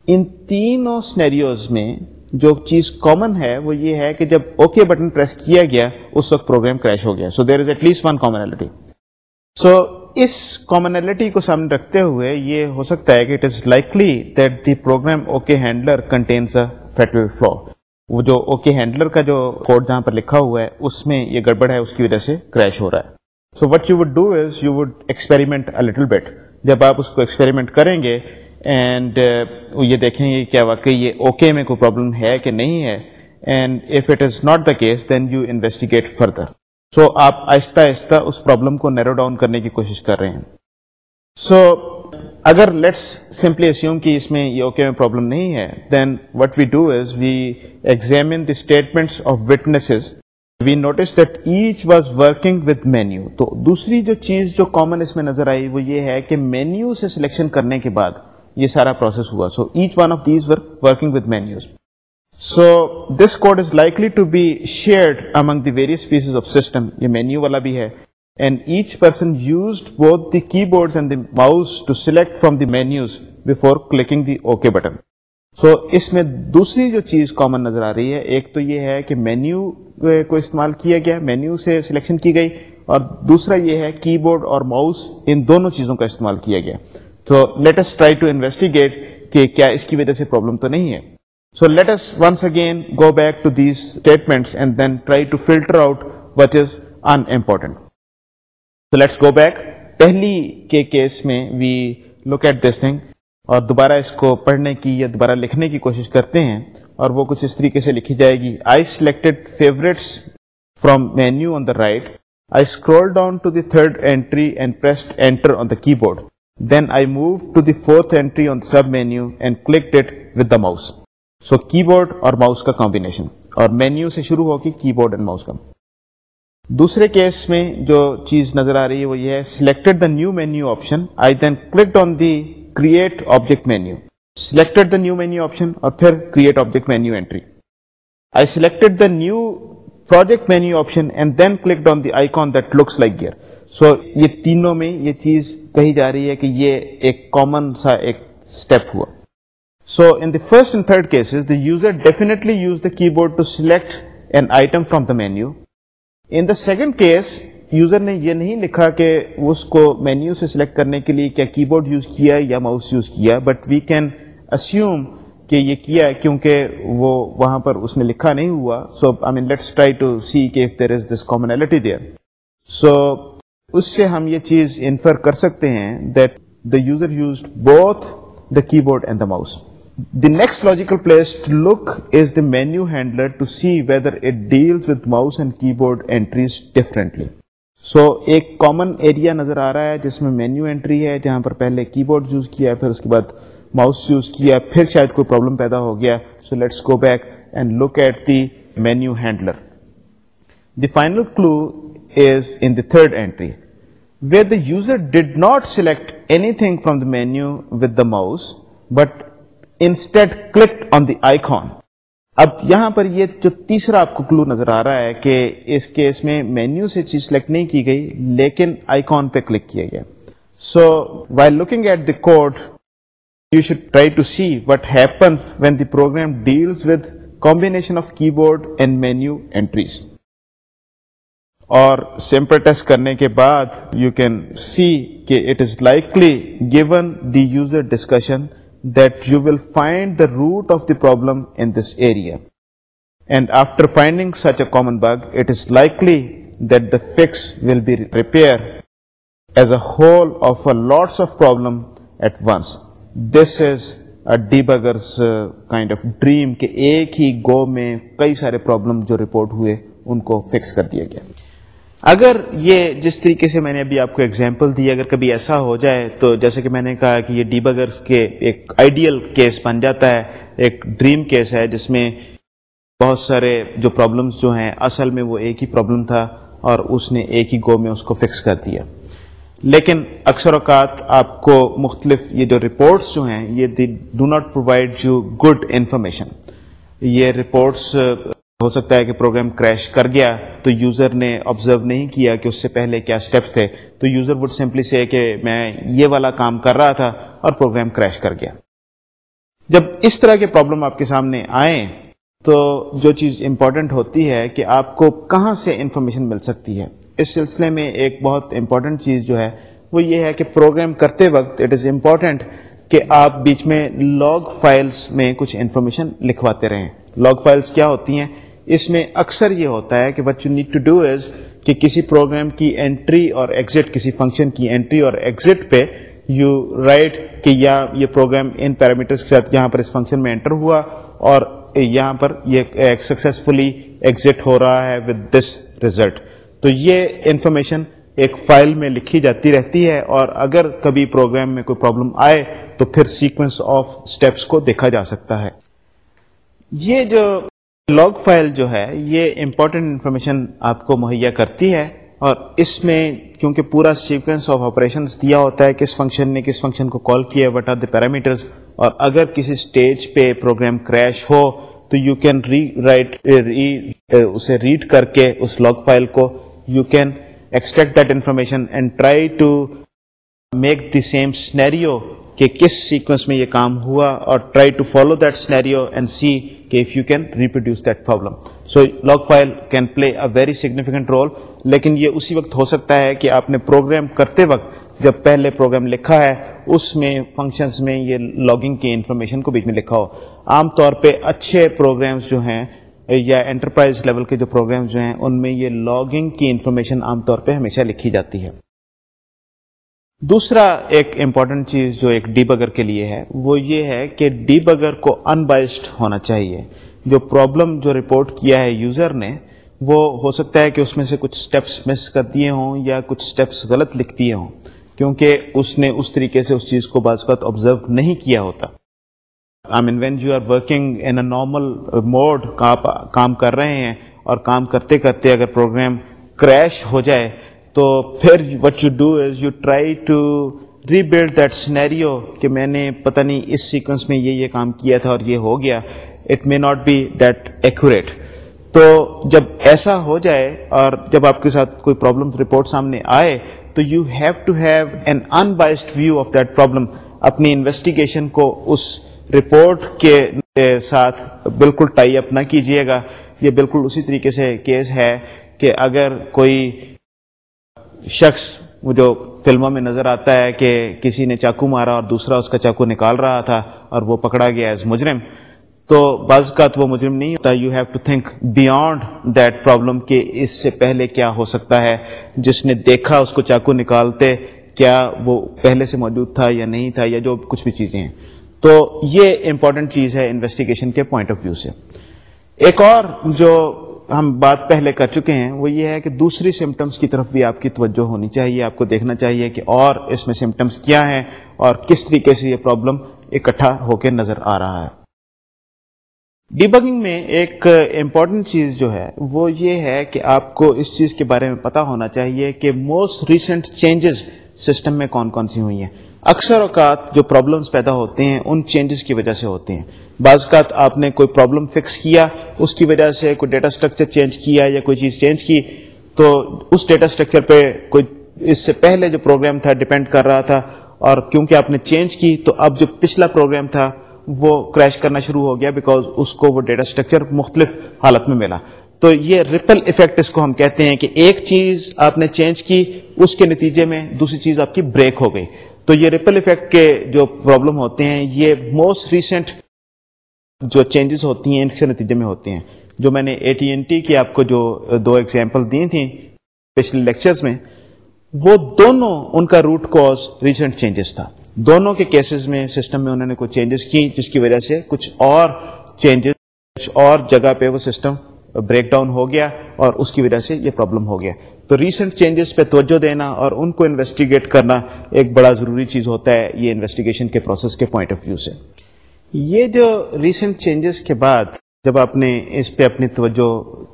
ان تینوں سنیریوز میں جو چیز کامن ہے، وہ یہ ہے کہ جب اوکے okay بٹن پریس کیا گیا، اس وقت پروگرام کریش ہو گیا. So there is at least one commonality so us commonality کو سامنے رکھتے ہوئے یہ ہو سکتا ہے کہ it is likely that the program okay handler contains a fatal flaw وہ جو اوکے ہینڈلر کا جو کوڈ جہاں پر لکھا ہوا ہے اس میں یہ گڑبڑ ہے اس کی وجہ سے کریش ہو رہا ہے۔ So what you would do is you would experiment little bit جب آپ اس کو ایکسپیریمنٹ کریں گے اینڈ uh, یہ دیکھیں گے کیا واقعی یہ اوکے okay میں کوئی پرابلم ہے کہ نہیں ہے۔ And if it is not the case then you investigate further so آپ آہستہ آہستہ اس پرابلم کو نیرو ڈاؤن کرنے کی کوشش کر رہے ہیں۔ سو اگر لیٹس سمپلی اسیوم کہ اس میں یہ اوکے میں پرابلم نہیں ہے then what we do is we examine the statements of witnesses we notice that each was working with menu تو دوسری جو چیز جو کامن اس میں نظر آئی وہ یہ ہے کہ مینیو سے سلیکشن کرنے کے بعد یہ سارا پروسیس ہوا. So each one of these working with menus so this code is likely to be shared among the various pieces of system یہ مینیو والا بھی ہے. And each person used both the keyboard and the mouse to select from the menus before clicking the okay button so اس میں دوسری جو چیز common نظر آ رہی ہے ایک تو یہ ہے کہ مینیو کو استعمال کیا گیا مینیو سے سلیکشن کی گئی اور دوسرا یہ ہے کی بورڈ اور ماؤس ان دونوں چیزوں کا استعمال کیا گیا تو let's try to investigate کہ کیا اس کی وجہ سے پرابلم تو نہیں ہے so let us once again go back to these statement and then try to filter out what is unimportant تو لیٹس گو بیک پہلی کے کیس میں وی لک ایٹ دس تھنگ اور دوبارہ اس کو پڑھنے کی یا دوبارہ لکھنے کی کوشش کرتے ہیں اور وہ کچھ اس طریقے سے لکھی جائے گی. I selected favourites from menu on the right I scroll down to the third entry and pressed enter on the keyboard then I move to the fourth entry on submenu and click it with the mouse so keyboard اور mouse کا combination اور menu سے شروع ہوگی کی board and mouse کا. دوسرے case میں جو چیز نظر آ رہی ہے وہ یہ ہے selected the new menu option I then clicked on the create object menu selected the new menu option اور پھر create object menu entry I selected the new project menu option and then clicked on the icon that looks like gear so یہ تینوں میں یہ چیز کہی جا رہی ہے کہ یہ ایک کامن سا ایک اسٹیپ ہوا۔ So in the first and third cases the user definitely use the keyboard to select an item from the menu in the second case user نے یہ نہیں لکھا کہ اس کو مینیو سے سلیکٹ کرنے کے لیے کیا کی بورڈ یوز کیا یا ماؤس یوز کیا بٹ وی کین اسیوم کہ یہ کیا ہے کیونکہ وہ وہاں پر اس نے لکھا نہیں ہوا. So I mean let's try to see کہ if there is this commonality there so اس سے ہم یہ چیز انفر کر سکتے ہیں that the user used both the keyboard and the mouse The next logical place to look is the menu handler to see whether it deals with mouse and keyboard entries differently. So ایک common area نظر آ رہا ہے جس میں menu entry ہے جہاں پر پہلے کی بورڈ یوز کیا پھر اس کے بعد ماؤس یوز کیا پھر شاید کوئی پرابلم پیدا ہو گیا so let's go back and look at the menu handler the final clue is in the third entry where the user did not select anything from the menu with the mouse but instead click on the icon اب یہاں پر یہ جو تیسرا آپ کو کلو نظر آ رہا ہے کہ اس کیس میں مینیو سے چیز سلیکٹ نہیں کی گئی، لیکن آئیکن پہ کلک کیا گیا۔ So why looking at the code you should try to see what happens when the program deals with combination of keyboard and menu entries اور سمپل ٹیسٹ کرنے کے بعد یو کین سی کہ it is likely given the user discussion that you will find the root of the problem in this area. And after finding such a common bug, it is likely that the fix will be repair as a whole of a lots of problem at once. This is a debugger's uh, kind of dream کہ ایک ہی گو میں کئی سارے problem جو report ہوئے ان کو fix کر دیا گیا اگر یہ جس طریقے سے میں نے ابھی آپ کو ایگزامپل دی، اگر کبھی ایسا ہو جائے، تو جیسے کہ میں نے کہا کہ یہ ڈی بگرس کے ایک آئیڈیل کیس بن جاتا ہے، ایک ڈریم کیس ہے، جس میں بہت سارے جو پرابلمس جو ہیں، اصل میں وہ ایک ہی پرابلم تھا اور اس نے ایک ہی گو میں اس کو فکس کر دیا۔ لیکن اکثر اوقات آپ کو مختلف یہ جو رپورٹس جو ہیں، یہ do not provide you good information یہ رپورٹس ہو سکتا ہے کہ پروگرام کریش کر گیا تو یوزر نے آبزرو نہیں کیا کہ اس سے پہلے کیا اسٹیپس تھے۔ تو یوزر وڈ سمپلی سے کہ میں یہ والا کام کر رہا تھا اور پروگرام کریش کر گیا۔ جب اس طرح کے پرابلم آپ کے سامنے آئے تو جو چیز امپورٹنٹ ہوتی ہے کہ آپ کو کہاں سے انفارمیشن مل سکتی ہے۔ اس سلسلے میں ایک بہت امپورٹنٹ چیز جو ہے وہ یہ ہے کہ پروگرام کرتے وقت اٹ از امپورٹنٹ کہ آپ بیچ میں لاگ فائلس میں کچھ انفارمیشن لکھواتے رہیں۔ لاگ فائلس کیا ہوتی ہیں؟ اس میں اکثر یہ ہوتا ہے کہ what you need to do is کہ کسی پروگرام کی انٹری اور ایگزٹ کسی فنکشن کی انٹری اور ایگزٹ پہ یو رائٹ کہ یا یہ پروگرام ان پیرامیٹرس کے ساتھ یہاں پر اس فنکشن میں انٹر ہوا اور یہاں پر یہ سکسیسفلی ایگزٹ ہو رہا ہے ود دس ریزلٹ تو یہ انفارمیشن ایک فائل میں لکھی جاتی رہتی ہے اور اگر کبھی پروگرام میں کوئی پرابلم آئے تو پھر سیکوینس آف اسٹیپس کو دیکھا جا سکتا ہے۔ یہ جو لاگ فائل جو ہے، یہ امپورٹنٹ انفارمیشن آپ کو مہیا کرتی ہے اور اس میں کیونکہ پورا سیکوینس آف آپریشن دیا ہوتا ہے کس فنکشن نے کس فنکشن کو کال کیا وٹ آر دا پیرامیٹرز اور اگر کسی اسٹیج پہ پروگرام کریش ہو تو یو کین ری رائٹ اسے ریڈ کر کے اس لاگ فائل کو you can extract that information and try to make the same scenario کہ کس سیکوینس میں یہ کام ہوا اور try to follow that scenario and see کہ if you can reproduce that problem so log file can play a very significant role لیکن یہ اسی وقت ہو سکتا ہے کہ آپ نے پروگرام کرتے وقت جب پہلے پروگرام لکھا ہے، اس میں فنکشنز میں یہ لاگنگ کی انفارمیشن کو بیچ میں لکھا ہو۔ عام طور پہ اچھے پروگرامز جو ہیں یا انٹرپرائز لیول کے جو پروگرامز جو ہیں، ان میں یہ لاگنگ کی انفارمیشن عام طور پہ ہمیشہ لکھی جاتی ہے۔ دوسرا ایک امپورٹنٹ چیز جو ایک ڈی بگر کے لیے ہے، وہ یہ ہے کہ ڈی بگر کو انبائسڈ ہونا چاہیے۔ جو پرابلم جو رپورٹ کیا ہے یوزر نے، وہ ہو سکتا ہے کہ اس میں سے کچھ سٹیپس مس کر دیے ہوں یا کچھ سٹیپس غلط لکھ دیے ہوں، کیونکہ اس نے اس طریقے سے اس چیز کو بعض وقت آبزرو نہیں کیا ہوتا۔ I mean when you are working in a normal mode کام کر رہے ہیں اور کام کرتے کرتے اگر پروگرام کریش ہو جائے تو پھر what you do is you try to rebuild that scenario کہ میں نے پتہ نہیں اس سیکوینس میں یہ یہ کام کیا تھا اور یہ ہو گیا۔ It may not be that accurate تو جب ایسا ہو جائے اور جب آپ کے ساتھ کوئی پرابلم رپورٹ سامنے آئے تو you have to have an unbiased view of that problem اپنی انویسٹیگیشن کو اس رپورٹ کے ساتھ بالکل ٹائی اپ نہ کیجیے گا۔ یہ بالکل اسی طریقے سے کیس ہے کہ اگر کوئی شخص وہ جو فلموں میں نظر آتا ہے کہ کسی نے چاقو مارا اور دوسرا اس کا چاقو نکال رہا تھا اور وہ پکڑا گیا ایز مجرم، تو بعض کا تو وہ مجرم نہیں ہوتا۔ You have to think beyond that problem کہ اس سے پہلے کیا ہو سکتا ہے۔ جس نے دیکھا اس کو چاقو نکالتے، کیا وہ پہلے سے موجود تھا یا نہیں تھا یا جو کچھ بھی چیزیں ہیں۔ تو یہ امپورٹنٹ چیز ہے انویسٹیگیشن کے پوائنٹ آف ویو سے۔ ایک اور جو ہم بات پہلے کر چکے ہیں، وہ یہ ہے کہ دوسری سمٹمس کی طرف بھی آپ کی توجہ ہونی چاہیے، آپ کو دیکھنا چاہیے کہ اور اس میں سمٹمس کیا ہیں اور کس طریقے سے یہ پرابلم اکٹھا ہو کے نظر آ رہا ہے۔ ڈیبگنگ میں ایک امپورٹنٹ چیز جو ہے، وہ یہ ہے کہ آپ کو اس چیز کے بارے میں پتا ہونا چاہیے کہ موسٹ ریسنٹ چینجز سسٹم میں کون کون سی ہوئی ہیں۔ اکثر اوقات جو پرابلمس پیدا ہوتے ہیں، ان چینجز کی وجہ سے ہوتے ہیں۔ بعض اوقات آپ نے کوئی پرابلم فکس کیا، اس کی وجہ سے کوئی ڈیٹا اسٹرکچر چینج کیا یا کوئی چیز چینج کی، تو اس ڈیٹا اسٹرکچر پہ کوئی اس سے پہلے جو پروگرام تھا ڈپینڈ کر رہا تھا اور کیونکہ آپ نے چینج کی، تو اب جو پچھلا پروگرام تھا وہ کریش کرنا شروع ہو گیا بیکاز اس کو وہ ڈیٹا اسٹرکچر مختلف حالت میں ملا۔ تو یہ ریپل افیکٹ اس کو ہم کہتے ہیں کہ ایک چیز آپ نے چینج کی، اس کے نتیجے میں دوسری چیز آپ کی بریک ہو گئی۔ تو یہ ریپل افیکٹ کے جو پرابلم ہوتے ہیں، یہ موسٹ ریسنٹ جو چینجز ہوتی ہیں ان کے نتیجے میں ہوتے ہیں۔ جو میں نے اے ٹی این ٹی کی آپ کو جو دو ایگزامپل دی تھیں پچھلے لیکچرز میں، وہ دونوں ان کا روٹ کوز ریسنٹ چینجز تھا۔ دونوں کے کیسز میں سسٹم میں انہوں نے کوئی چینجز کی، جس کی وجہ سے کچھ اور چینجز کچھ اور جگہ پہ وہ سسٹم بریک ڈاؤن ہو گیا اور اس کی وجہ سے یہ پرابلم ہو گیا۔ تو ریسنٹ چینجز پہ توجہ دینا اور ان کو انویسٹیگیٹ کرنا ایک بڑا ضروری چیز ہوتا ہے یہ انویسٹیگیشن کے پروسیس کے پوائنٹ آف ویو سے۔ یہ جو ریسنٹ چینجز کے بعد جب آپ نے اس پہ اپنی توجہ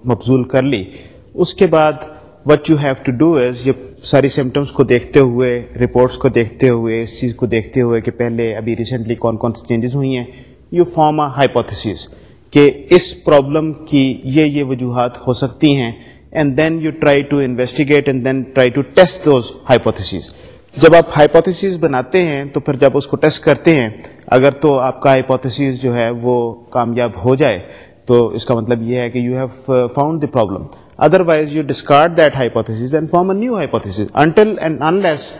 مبزول کر لی، اس کے بعد what you have to do is یہ ساری سمٹمس کو دیکھتے ہوئے رپورٹس کو دیکھتے ہوئے، اس چیز کو دیکھتے ہوئے کہ پہلے ابھی ریسنٹلی کون کون سی چینجز ہوئی ہیں یو فارم اے ہائپوتھس کہ اس پرابلم کی یہ یہ وجوہات ہو سکتی ہیں and then you try to investigate and then try to test those hypothesis جب آپ ہائپوتھس بناتے ہیں، تو پھر جب اس کو ٹیسٹ کرتے ہیں، اگر تو آپ کا ہائپوتھس جو ہے وہ کامیاب ہو جائے، تو اس کا مطلب یہ ہے کہ you have found the problem otherwise you discard that hypothesis and form a new hypothesis until and unless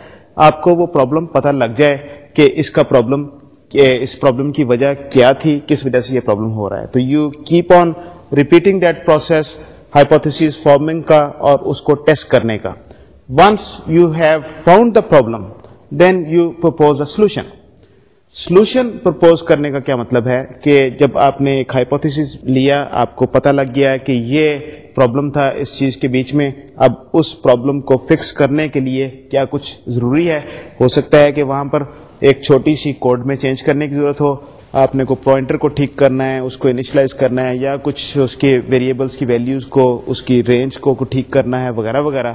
آپ کو وہ پرابلم پتہ لگ جائے کہ اس کا پرابلم اس پرابلم کی وجہ کیا تھی، کس وجہ سے یہ پرابلم ہو رہا ہے۔ تو you keep on repeating that process hypothesis forming کا اور اس کو ٹیسٹ کرنے کا۔ Once you have found the problem then you propose a solution solution propose کرنے کا کیا مطلب ہے کہ جب آپ نے ایک ہائپوتھس لیا آپ کو پتہ لگ گیا کہ یہ پرابلم تھا اس چیز کے بیچ میں اب اس پرابلم کو فکس کرنے کے لیے کیا کچھ ضروری ہے ہو سکتا ہے کہ وہاں پر ایک چھوٹی سی کوڈ میں چینج کرنے کی ضرورت ہو آپ نے کو پوائنٹر کو ٹھیک کرنا ہے اس کو انیشلائز کرنا ہے یا کچھ اس کے ویریبلس کی ویلیوز کو اس کی رینج کو ٹھیک کرنا ہے وغیرہ وغیرہ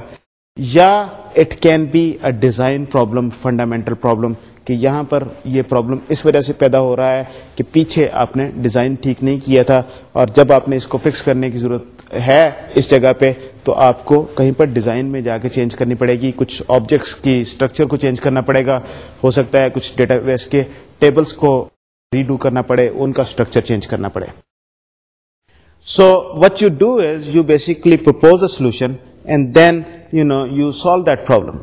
یا it can be a design problem fundamental problem کہ یہاں پر یہ پرابلم اس وجہ سے پیدا ہو رہا ہے کہ پیچھے آپ نے ڈیزائن ٹھیک نہیں کیا تھا اور جب آپ نے اس کو فکس کرنے کی ضرورت ہے اس جگہ پہ، تو آپ کو کہیں پر ڈیزائن میں جا کے چینج کرنی پڑے گی، کچھ آبجیکٹس کی اسٹرکچر کو چینج کرنا پڑے گا، ہو سکتا ہے کچھ ڈیٹا بیس کے ٹیبلس کو ریڈو کرنا پڑے، ان کا اسٹرکچر چینج کرنا پڑے۔ So what you do is you basically propose a solution and then you know you solve that problem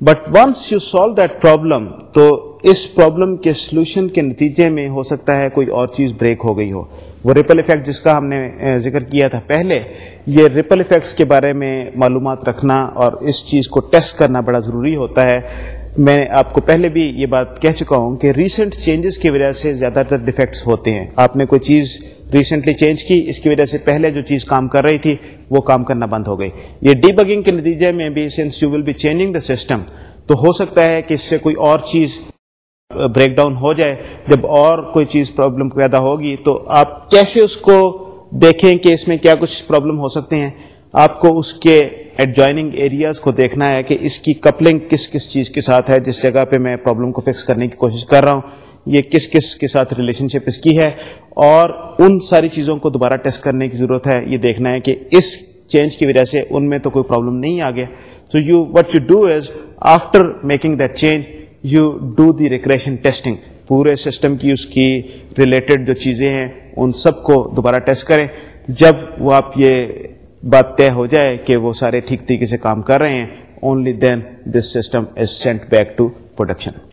but once you solve that problem تو اس پرابلم کے سولوشن کے نتیجے میں ہو سکتا ہے کوئی اور چیز بریک ہو گئی ہو۔ وہ ریپل افیکٹ جس کا ہم نے ذکر کیا تھا پہلے، یہ ریپل افیکٹس کے بارے میں معلومات رکھنا اور اس چیز کو ٹیسٹ کرنا بڑا ضروری ہوتا ہے۔ میں آپ کو پہلے بھی یہ بات کہہ چکا ہوں کہ ریسنٹ چینجز کی وجہ سے زیادہ تر ڈیفیکٹس ہوتے ہیں۔ آپ نے کوئی چیز ریسنٹلی چینج کی اس کی وجہ سے پہلے جو چیز کام کر رہی تھی وہ کام کرنا بند ہو گئی یہ ڈی بگنگ کے نتیجے میں بھی since you will be changing the system تو ہو سکتا ہے کہ اس سے کوئی اور چیز بریک ڈاؤن ہو جائے جب اور کوئی چیز پرابلم پیدا ہوگی تو آپ کیسے اس کو دیکھیں کہ اس میں کیا کچھ پرابلم ہو سکتے ہیں آپ کو اس کے ایڈجوائننگ ایریاز کو دیکھنا ہے کہ اس کی کپلنگ کس کس چیز کے ساتھ ہے جس جگہ پہ میں پرابلم کو فکس کرنے کی کوشش کر رہا ہوں یہ کس کس کے ساتھ ریلیشن شپ اس کی ہے اور ان ساری چیزوں کو دوبارہ ٹیسٹ کرنے کی ضرورت ہے، یہ دیکھنا ہے کہ اس چینج کی وجہ سے ان میں تو کوئی پرابلم نہیں آ گیا۔ So you what you do is after making that change you do the regression testing پورے سسٹم کی اس کی ریلیٹڈ جو چیزیں ہیں، ان سب کو دوبارہ ٹیسٹ کریں۔ جب وہ آپ یہ بات طے ہو جائے کہ وہ سارے ٹھیک طریقے سے کام کر رہے ہیں only then this system is sent back to production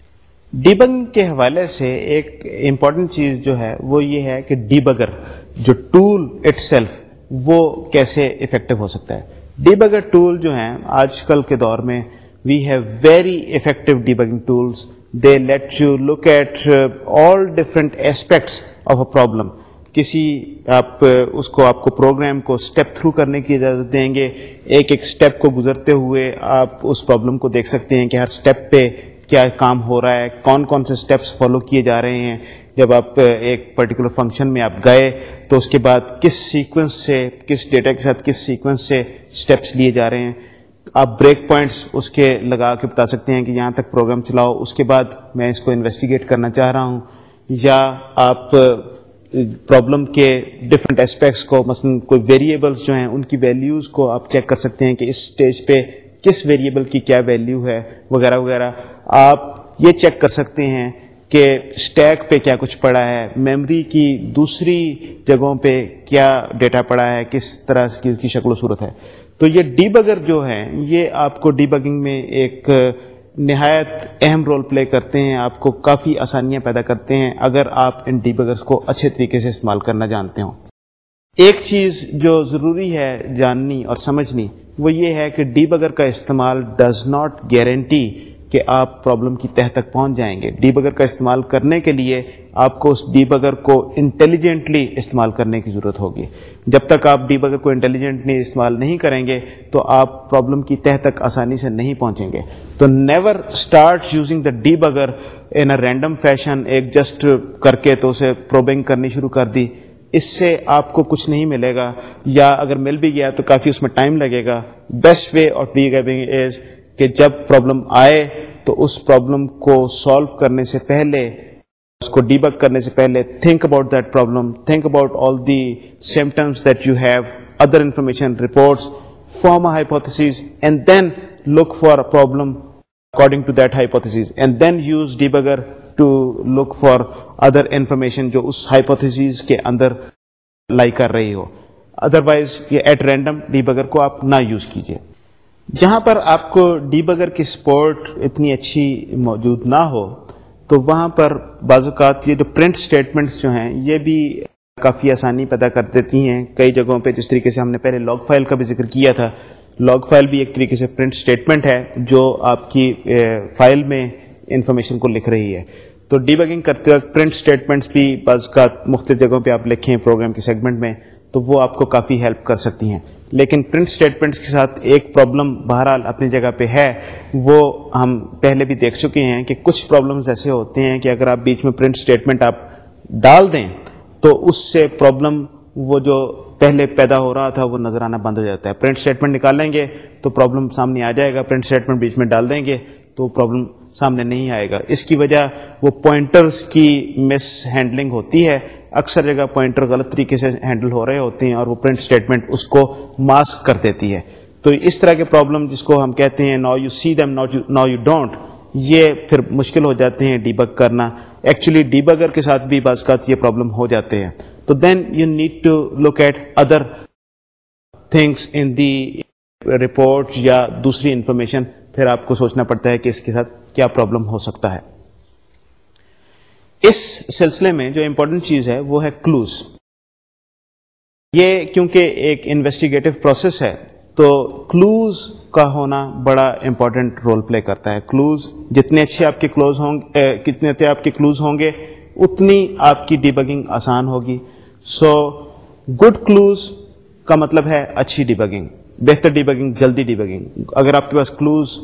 debugging کے حوالے سے ایک امپورٹنٹ چیز جو ہے وہ یہ ہے کہ ڈیبگر جو ٹول اٹ سیلف وہ کیسے افیکٹو ہو سکتا ہے۔ ڈیبگر ٹول جو ہیں آج کل کے دور میں we have very effective debugging tools they let you look at all different aspects of a problem کسی آپ uh, اس کو آپ کو پروگرام کو اسٹیپ تھرو کرنے کی اجازت دیں گے۔ ایک ایک اسٹیپ کو گزرتے ہوئے آپ اس پرابلم کو دیکھ سکتے ہیں کہ ہر اسٹیپ پہ کیا کام ہو رہا ہے، کون کون سے اسٹیپس فالو کیے جا رہے ہیں۔ جب آپ ایک پرٹیکولر فنکشن میں آپ گئے، تو اس کے بعد کس سیکوینس سے، کس ڈیٹا کے ساتھ کس سیکوینس سے اسٹیپس لیے جا رہے ہیں۔ آپ بریک پوائنٹس اس کے لگا کے بتا سکتے ہیں کہ یہاں تک پروگرام چلاؤ۔ اس کے بعد میں اس کو انویسٹیگیٹ کرنا چاہ رہا ہوں۔ یا آپ پرابلم کے ڈفرینٹ اسپیکٹس کو، مثلا کوئی ویریبلس جو ہیں، ان کی ویلیوز کو آپ چیک کر سکتے ہیں کہ اس اسٹیج پہ کس ویریبل کی کیا ویلیو ہے، وغیرہ وغیرہ۔ آپ یہ چیک کر سکتے ہیں کہ اسٹیک پہ کیا کچھ پڑا ہے، میموری کی دوسری جگہوں پہ کیا ڈیٹا پڑا ہے، کس طرح کی اس کی شکل و صورت ہے۔ تو یہ ڈی بگر جو ہے یہ آپ کو ڈی بگنگ میں ایک نہایت اہم رول پلے کرتے ہیں، آپ کو کافی آسانیاں پیدا کرتے ہیں اگر آپ ان ڈی بگرس کو اچھے طریقے سے استعمال کرنا جانتے ہوں۔ ایک چیز جو ضروری ہے جاننی اور سمجھنی، وہ یہ ہے کہ ڈی بگر کا استعمال ڈز ناٹ گارنٹی کہ آپ پرابلم کی تہ تک پہنچ جائیں گے۔ ڈی بگر کا استعمال کرنے کے لیے آپ کو اس ڈی بگر کو انٹیلیجنٹلی استعمال کرنے کی ضرورت ہوگی۔ جب تک آپ ڈی بگر کو انٹیلیجنٹلی استعمال نہیں کریں گے تو آپ پرابلم کی تہ تک آسانی سے نہیں پہنچیں گے۔ تو never start using the debugger in a random fashion ایک جسٹ کر کے تو اسے پروبنگ کرنی شروع کر دی۔ اس سے آپ کو کچھ نہیں ملے گا۔ یا اگر مل بھی گیا تو کافی اس میں ٹائم لگے گا۔ Best way of debugging is کہ جب پرابلم آئے تو اس پرابلم کو سالو کرنے سے پہلے، اس کو ڈیبک کرنے سے پہلے think about that problem think about all the symptoms that you have other information reports form hypothesis and then look for problem according to that hypothesis and then use debugger to look for other information جو اس hypothesis کے اندر lie کر رہی ہو. Otherwise یہ at random debugger کو آپ نہ یوز کیجیے جہاں پر آپ کو ڈی بگر کی سپورٹ اتنی اچھی موجود نہ ہو، تو وہاں پر بعض اوقات یہ جو پرنٹ اسٹیٹمنٹس جو ہیں، یہ بھی کافی آسانی پیدا کر دیتی ہیں۔ کئی جگہوں پہ جس طریقے سے ہم نے پہلے لاگ فائل کا بھی ذکر کیا تھا لاگ فائل بھی ایک طریقے سے پرنٹ اسٹیٹمنٹ ہے جو آپ کی فائل میں انفارمیشن کو لکھ رہی ہے۔ تو ڈی بگنگ کرتے وقت پرنٹ اسٹیٹمنٹس بھی بعض کا مختلف جگہوں پہ آپ لکھیں پروگرام کے سیگمنٹ میں۔ تو وہ آپ کو کافی ہیلپ کر سکتی ہیں۔ لیکن پرنٹ اسٹیٹمنٹس کے ساتھ ایک پرابلم بہرحال اپنی جگہ پہ ہے۔ وہ ہم پہلے بھی دیکھ چکے ہیں کہ کچھ پرابلمز ایسے ہوتے ہیں کہ اگر آپ بیچ میں پرنٹ اسٹیٹمنٹ آپ ڈال دیں تو اس سے پرابلم وہ جو پہلے پیدا ہو رہا تھا وہ نظر آنا بند ہو جاتا ہے۔ پرنٹ اسٹیٹمنٹ نکال لیں گے تو پرابلم سامنے آ جائے گا۔ پرنٹ اسٹیٹمنٹ بیچ میں ڈال دیں گے تو پرابلم سامنے نہیں آئے گا۔ اس کی وجہ وہ پوائنٹرز کی مس ہینڈلنگ ہوتی ہے۔ اکثر جگہ پوائنٹر غلط طریقے سے ہینڈل ہو رہے ہوتے ہیں اور وہ پرنٹ اسٹیٹمنٹ اس کو ماسک کر دیتی ہے۔ تو اس طرح کے پرابلم جس کو ہم کہتے ہیں now you see them now you don't یہ پھر مشکل ہو جاتے ہیں ڈی بگ کرنا۔ ایکچولی ڈی بگر کے ساتھ بھی بعض کا یہ پرابلم ہو جاتے ہیں۔ تو then you need to look at other things in the report یا دوسری انفارمیشن پھر آپ کو سوچنا پڑتا ہے کہ اس کے ساتھ کیا پرابلم ہو سکتا ہے۔ اس سلسلے میں جو امپورٹنٹ چیز ہے وہ ہے کلوز یہ کیونکہ ایک انویسٹیگیٹو پروسیس ہے، تو کلوز کا ہونا بڑا امپورٹنٹ رول پلے کرتا ہے۔ کلوز جتنے اچھے آپ کے کلوز ہوں کتنے اچھے آپ کے کلوز ہوں گے، اتنی آپ کی ڈیبگنگ آسان ہوگی۔ سو گڈ کلوز کا مطلب ہے اچھی ڈیبگنگ بہتر ڈیبگنگ جلدی ڈیبگنگ اگر آپ کے پاس کلوز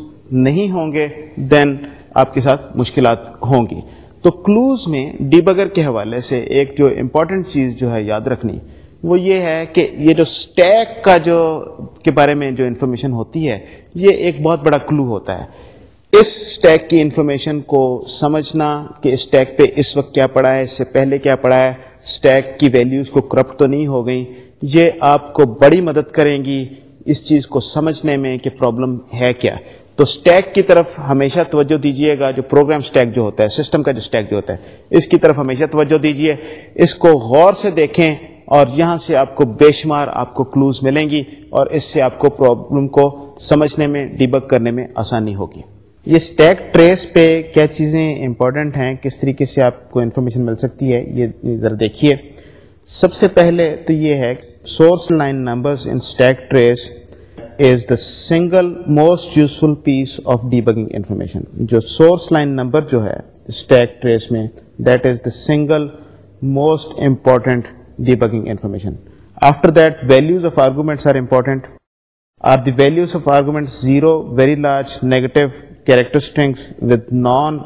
نہیں ہوں گے دین آپ کے ساتھ مشکلات ہوں گی۔ تو کلوز میں ڈیبگر کے حوالے سے ایک جو امپورٹنٹ چیز جو ہے یاد رکھنی، وہ یہ ہے کہ یہ جو سٹیک کا جو کے بارے میں جو انفارمیشن ہوتی ہے، یہ ایک بہت بڑا کلو ہوتا ہے۔ اس سٹیک کی انفارمیشن کو سمجھنا کہ سٹیک پہ اس وقت کیا پڑا ہے، اس سے پہلے کیا پڑا ہے۔ سٹیک کی ویلیوز کو کرپٹ تو نہیں ہو گئی یہ آپ کو بڑی مدد کریں گی اس چیز کو سمجھنے میں کہ پرابلم ہے کیا۔ تو اسٹیک کی طرف ہمیشہ توجہ دیجیے گا، جو پروگرام اسٹیک جو ہوتا ہے سسٹم کا جو اسٹیک جو ہوتا ہے، اس کی طرف ہمیشہ توجہ دیجیے اس کو غور سے دیکھیں اور یہاں سے آپ کو بے شمار آپ کو کلوز ملیں گی اور اس سے آپ کو پرابلم کو سمجھنے میں ڈیبک کرنے میں آسانی ہوگی۔ یہ اسٹیک ٹریس پہ کیا چیزیں امپورٹنٹ ہیں، کس طریقے سے آپ کو انفارمیشن مل سکتی ہے، یہ ذرا دیکھیے۔ سب سے پہلے تو یہ ہے source line number in stack trace is the single most useful piece of debugging information جو سورس لائن نمبر جو ہے اسٹیک ٹریس میں that is the single most important debugging information after that values of arguments are important are the values of argument zero very large negative character strings with non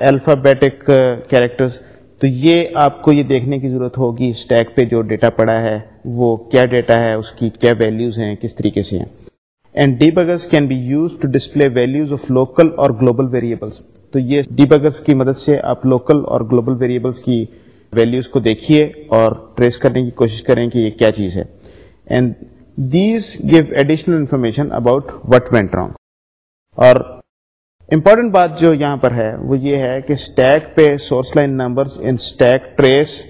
alphabetic characters تو یہ آپ کو یہ دیکھنے کی ضرورت ہوگی اسٹیک پہ جو ڈیٹا پڑا ہے، وہ کیا ڈیٹا ہے، اس کی کیا ویلیوز ہیں، کس طریقے سے ہیں؟ And debuggers can be use to display values of local اور گلوبل ویریبلس تو یہ ڈی بگرس کی مدد سے آپ لوکل اور گلوبل ویریبلس کی ویلوز کو دیکھیے اور ٹریس کرنے کی کوشش کریں کہ یہ کیا چیز ہے. And these give additional information about what went wrong اور امپورٹنٹ بات جو یہاں پر ہے وہ یہ ہے کہ اسٹیک پہ source line number in stack trace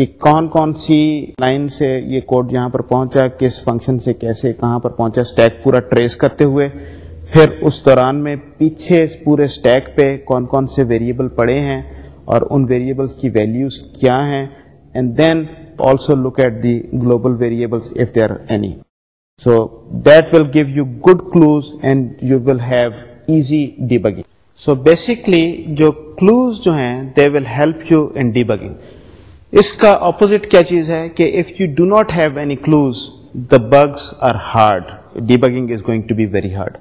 کہ کون کون سی لائن سے یہ کوڈ یہاں پر پہنچا کس فنکشن سے، کیسے، کہاں پر پہنچا اسٹیک پورا ٹریس کرتے ہوئے۔ پھر اس دوران میں پیچھے پورے اسٹیک پہ کون کون سے ویریبل پڑے ہیں اور ان ویریبلس کی ویلیوز کیا ہیں۔ And then also look at the global variables if they are any so that will give you good clues and you will have easy debugging so basically جو کلوز جو ہیں they will help you in debugging اس کا opposite کیا چیز ہے کہ if you do not have any clues the bugs are hard debugging is going to be very hard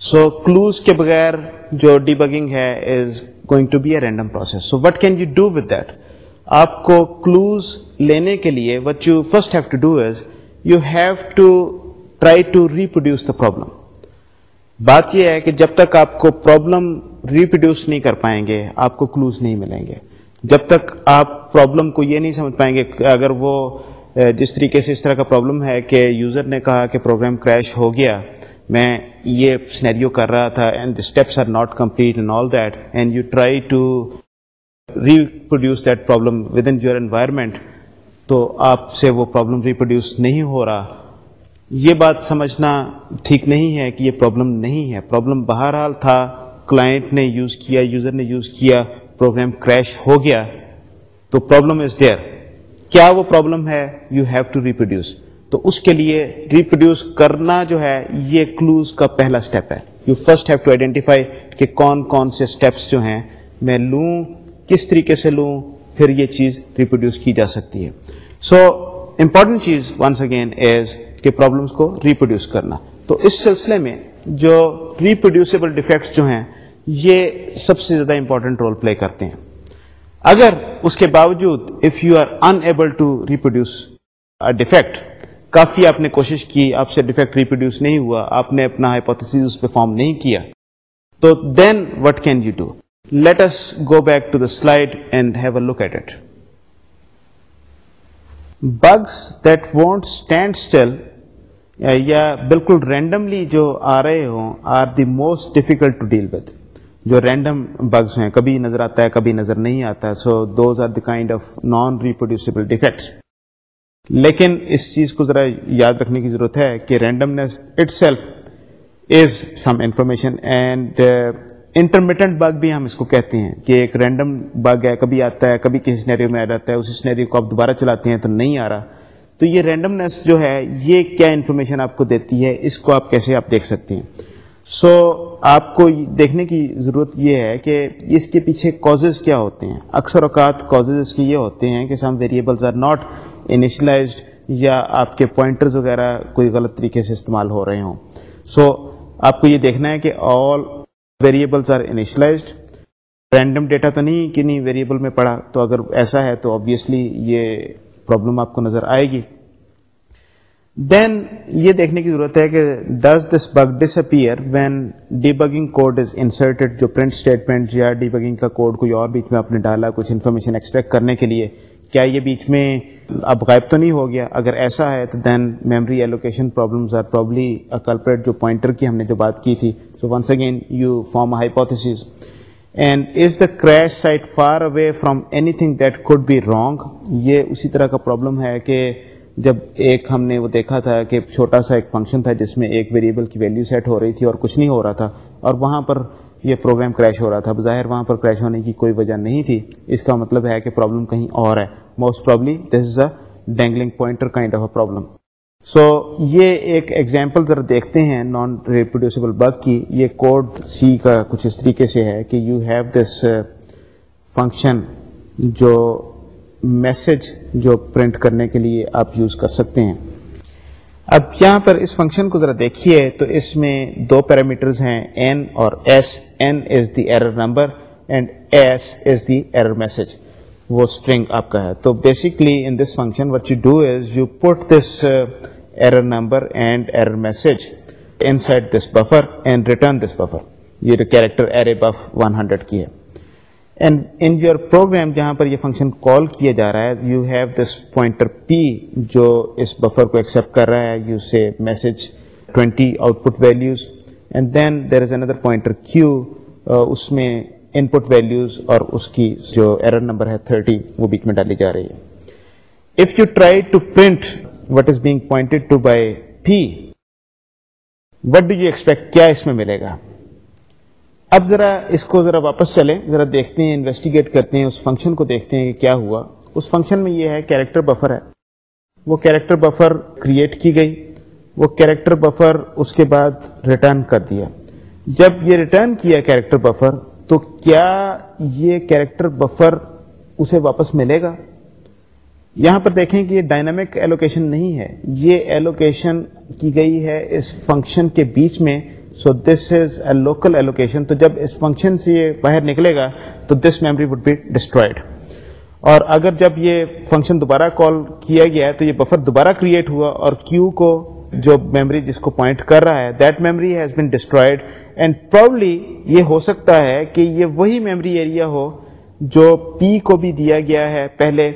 so clues کے بغیر جو ڈی بگنگ ہے is going to be a random process so what can you do with that آپ کو clues لینے کے لیے what you first have to do is you have to try to reproduce the problem بات یہ ہے کہ جب تک آپ کو پرابلم ریپروڈیوس نہیں کر پائیں گے، آپ کو کلوز نہیں ملیں گے. جب تک آپ پرابلم کو یہ نہیں سمجھ پائیں گے اگر وہ جس طریقے سے اس طرح کا پرابلم ہے کہ یوزر نے کہا کہ پروگرام کریش ہو گیا، میں یہ سنیریو کر رہا تھا and the steps are not complete and all that and you try to reproduce that problem within your environment تو آپ سے وہ پرابلم ریپروڈیوس نہیں ہو رہا۔ یہ بات سمجھنا ٹھیک نہیں ہے کہ یہ پرابلم نہیں ہے۔ پرابلم بہرحال تھا کلائنٹ نے یوز کیا یوزر نے یوز کیا۔ پروگرام کریش ہو گیا تو پرابلم از دیئر کیا وہ پرابلم ہے؟ یو ہیو ٹو ریپروڈیوس تو اس کے لیے ریپروڈیوس کرنا جو ہے، یہ کلوز کا پہلا اسٹیپ ہے. You first have to identify کہ کون کون سے اسٹیپس جو ہیں، میں لوں، کس طریقے سے لوں، پھر یہ چیز ریپروڈیوس کی جا سکتی ہے. سو امپورٹنٹ چیز ونس اگین ایز کہ پرابلمس کو ریپروڈیوس کرنا. تو اس سلسلے میں جو ریپروڈیوسیبل ڈیفیکٹس جو ہیں یہ سب سے زیادہ امپورٹنٹ رول پلے کرتے ہیں۔ اگر اس کے باوجود if you are unable to reproduce defect کافی آپ نے کوشش کی، آپ سے ڈیفیکٹ ریپروڈیوس نہیں ہوا، آپ نے اپنا اس پہ فارم نہیں کیا، تو then what can you do let us go back to the slide and have a look at it bugs that won't stand still یا بالکل رینڈملی جو آ رہے ہوں are the most difficult to deal with جو random bugs ہیں، کبھی نظر آتا ہے، کبھی نظر نہیں آتا so those are the kind of non reproducible defects لیکن اس چیز کو ذرا یاد رکھنے کی ضرورت ہے کہ randomness itself is some information and intermittent bug بھی ہم اس کو کہتے ہیں کہ ایک رینڈم بگ ہے، کبھی آتا ہے، کبھی کسی سنیریو میں آ جاتا ہے، اسی سنیریو کو آپ دوبارہ چلاتے ہیں تو نہیں آ رہا۔ تو یہ رینڈمنیس جو ہے، یہ کیا انفارمیشن آپ کو دیتی ہے، اس کو آپ کیسے آپ دیکھ سکتے ہیں؟ سو so, آپ کو دیکھنے کی ضرورت یہ ہے کہ اس کے پیچھے کازز کیا ہوتے ہیں؟ اکثر اوقات کازز اس کے یہ ہوتے ہیں کہ some variables are not initialized یا آپ کے پوائنٹرز وغیرہ کوئی غلط طریقے سے استعمال ہو رہے ہوں۔ سو so, آپ کو یہ دیکھنا ہے کہ all variables are initialized random data تو نہیں کہ نہیں ویریبل میں پڑا تو اگر ایسا ہے تو آبویسلی یہ پرابلم آپ کو نظر آئے گی۔ دین یہ دیکھنے کی ضرورت ہے کہ does this bug disappear when debugging code is inserted جو پرنٹ اسٹیٹمنٹ یا ڈی بگنگ کا کوڈ کوئی اور بیچ میں آپ نے ڈالا، کچھ انفارمیشن ایکسٹریکٹ کرنے کے لیے، کیا یہ بیچ میں اب غائب تو نہیں ہو گیا؟ اگر ایسا ہے تو then memory allocation problems are probably culprit جو پوائنٹر کی ہم نے جو بات کی تھی. So once again you form hypothesis and is the crash site far away from anything that code be wrong یہ اسی طرح کا پرابلم ہے کہ جب ایک ہم نے وہ دیکھا تھا کہ چھوٹا سا ایک فنکشن تھا جس میں ایک ویریبل کی ویلیو سیٹ ہو رہی تھی اور کچھ نہیں ہو رہا تھا اور وہاں پر یہ پروگرام کریش ہو رہا تھا۔ بظاہر وہاں پر کریش ہونے کی کوئی وجہ نہیں تھی۔ اس کا مطلب ہے کہ پرابلم کہیں اور ہے۔ Most probably this is a dangling pointer kind of a problem so یہ ایک ایگزامپل ذرا دیکھتے ہیں نان ریپروڈیوسبل بگ کی۔ یہ کوڈ سی کا کچھ اس طریقے سے ہے کہ یو ہیو دس فنکشن جو میسج جو پرنٹ کرنے کے لیے آپ یوز کر سکتے ہیں۔ اب یہاں پر اس فنکشن کو ذرا دیکھیے تو اس میں دو پیرامیٹرز ہیں این اور s n is the error number and s is the error message وہ اسٹرنگ آپ کا ہے۔ تو basically in this function what you do is you put this error number and error message inside this buffer and return this buffer یہ جو character array buf 100 کی ہے۔ And in your program جہاں پر یہ فنکشن کال کیا جا رہا ہے you have this pointer p جو اس بفر کو ایکسپٹ کر رہا ہے یو سے message 20 output values and then there is another pointer کیو اس میں ان پٹ ویلوز اور اس کی جو ایرر نمبر ہے 30 وہ بیچ میں ڈالی جا رہی ہے۔ If you try to print what is being pointed to by p what do you expect کیا اس میں ملے گا؟ اب ذرا اس کو ذرا واپس چلیں، ذرا دیکھتے ہیں انویسٹیگیٹ کرتے ہیں، اس فنکشن کو دیکھتے ہیں کہ کیا ہوا۔ اس فنکشن میں یہ ہے کیریکٹر بفر ہے۔ وہ کیریکٹر بفر کریٹ کی گئی، وہ کیریکٹر بفر اس کے بعد ریٹرن کر دیا۔ جب یہ ریٹرن کیا کیریکٹر بفر تو کیا یہ کیریکٹر بفر اسے واپس ملے گا؟ یہاں پر دیکھیں کہ یہ ڈائنامک ایلوکیشن نہیں ہے۔ یہ ایلوکیشن کی گئی ہے اس فنکشن کے بیچ میں۔ سو this is a local allocation تو جب اس فنکشن سے یہ باہر نکلے گا، تو this memory would be destroyed اور اگر جب یہ فنکشن دوبارہ کال کیا گیا ہے تو یہ بفر دوبارہ کریٹ ہوا اور کیو کو جو میموری جس کو پوائنٹ کر رہا ہے that memory has been destroyed and probably یہ ہو سکتا ہے کہ یہ وہی میموری ایریا ہو جو پی کو بھی دیا گیا ہے پہلے.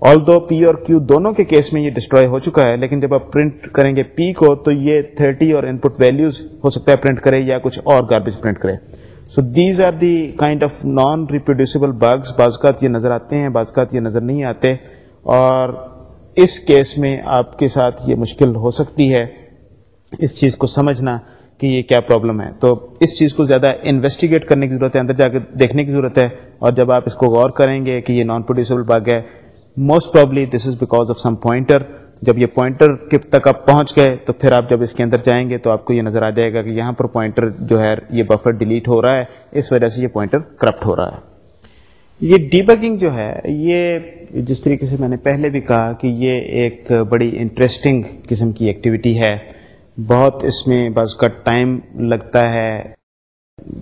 آل دو پی اور کیو دونوں کے کیس میں یہ ڈسٹروائے ہو چکا ہے، لیکن جب آپ پرنٹ کریں گے پی کو، تو یہ 30 اور ان پٹ ویلوز ہو سکتا ہے پرنٹ کرے یا کچھ اور گاربیج پرنٹ کرے۔ So these are the kind of non reproducible bugs because یہ نظر آتے ہیں بازکات یہ نظر نہیں آتے۔ اور اس کیس میں آپ کے ساتھ یہ مشکل ہو سکتی ہے۔ اس چیز کو سمجھنا کہ یہ کیا پرابلم ہے۔ تو اس چیز کو زیادہ انویسٹیگیٹ کرنے کی ضرورت ہے، اندر جا کے دیکھنے کی ضرورت ہے۔ اور جب آپ اس کو غور کریں گے کہ یہ نان پروڈیوسبل بگ ہے most probably this is because of some pointer جب یہ پوائنٹر تک آپ پہنچ گئے تو پھر آپ جب اس کے اندر جائیں گے تو آپ کو یہ نظر آ جائے گا کہ یہاں پر پوائنٹر جو ہے یہ بفر ڈیلیٹ ہو رہا ہے، اس وجہ سے یہ پوائنٹر کرپٹ ہو رہا ہے۔ یہ ڈی بگنگ جو ہے، یہ جس طریقے سے میں نے پہلے بھی کہا کہ یہ ایک بڑی انٹرسٹنگ قسم کی ایکٹیویٹی ہے۔ بہت اس میں بعض کا ٹائم لگتا ہے۔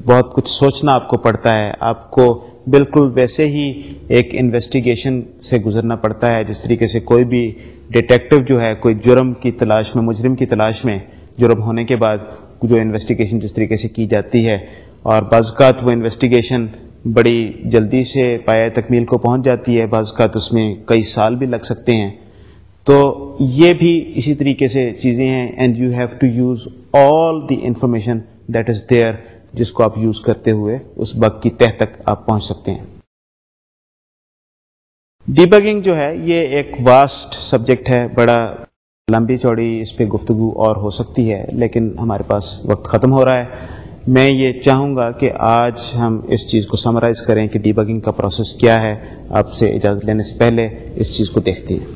بہت کچھ سوچنا آپ کو پڑتا ہے، آپ کو بالکل ویسے ہی ایک انویسٹیگیشن سے گزرنا پڑتا ہے، جس طریقے سے کوئی بھی ڈیٹیکٹو جو ہے، کوئی جرم کی تلاش میں، مجرم کی تلاش میں جرم ہونے کے بعد جو انویسٹیگیشن جس طریقے سے کی جاتی ہے، اور بعض اوقات وہ انویسٹیگیشن بڑی جلدی سے پایا تکمیل کو پہنچ جاتی ہے، بعض اوقات اس میں کئی سال بھی لگ سکتے ہیں۔ تو یہ بھی اسی طریقے سے چیزیں ہیں and you have to use all the information that is there جس کو آپ یوز کرتے ہوئے اس بگ کی تہ تک آپ پہنچ سکتے ہیں۔ ڈی بگنگ جو ہے، یہ ایک واسٹ سبجیکٹ ہے۔ بڑا لمبی چوڑی اس پہ گفتگو اور ہو سکتی ہے، لیکن ہمارے پاس وقت ختم ہو رہا ہے۔ میں یہ چاہوں گا کہ آج ہم اس چیز کو سمرائز کریں کہ ڈی بگنگ کا پروسیس کیا ہے۔ آپ سے اجازت لینے سے پہلے اس چیز کو دیکھتے ہیں۔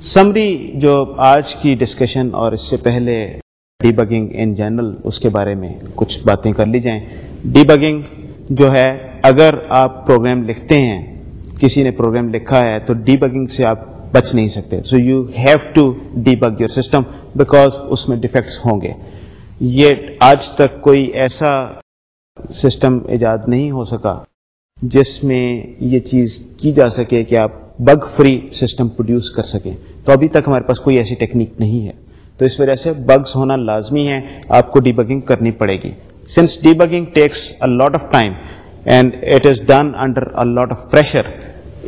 سمری جو آج کی ڈسکشن اور اس سے پہلے ڈی بگنگ ان جنرل اس کے بارے میں کچھ باتیں کر لی جائیں۔ ڈی بگنگ جو ہے، اگر آپ پروگرام لکھتے ہیں، کسی نے پروگرام لکھا ہے، تو ڈی بگنگ سے آپ بچ نہیں سکتے۔ So you have to debug your system because اس میں ڈیفیکٹس ہوں گے۔ یہ آج تک کوئی ایسا سسٹم ایجاد نہیں ہو سکا جس میں یہ چیز کی جا سکے کہ آپ بگ فری سسٹم پروڈیوس کر سکیں۔ تو ابھی تک ہمارے پاس کوئی ایسی ٹیکنیک نہیں ہے۔ تو اس وجہ سے بگس ہونا لازمی ہے آپ کو ڈی بگنگ کرنی پڑے گی۔ Since debugging takes a lot of time and it is done under a lot of pressure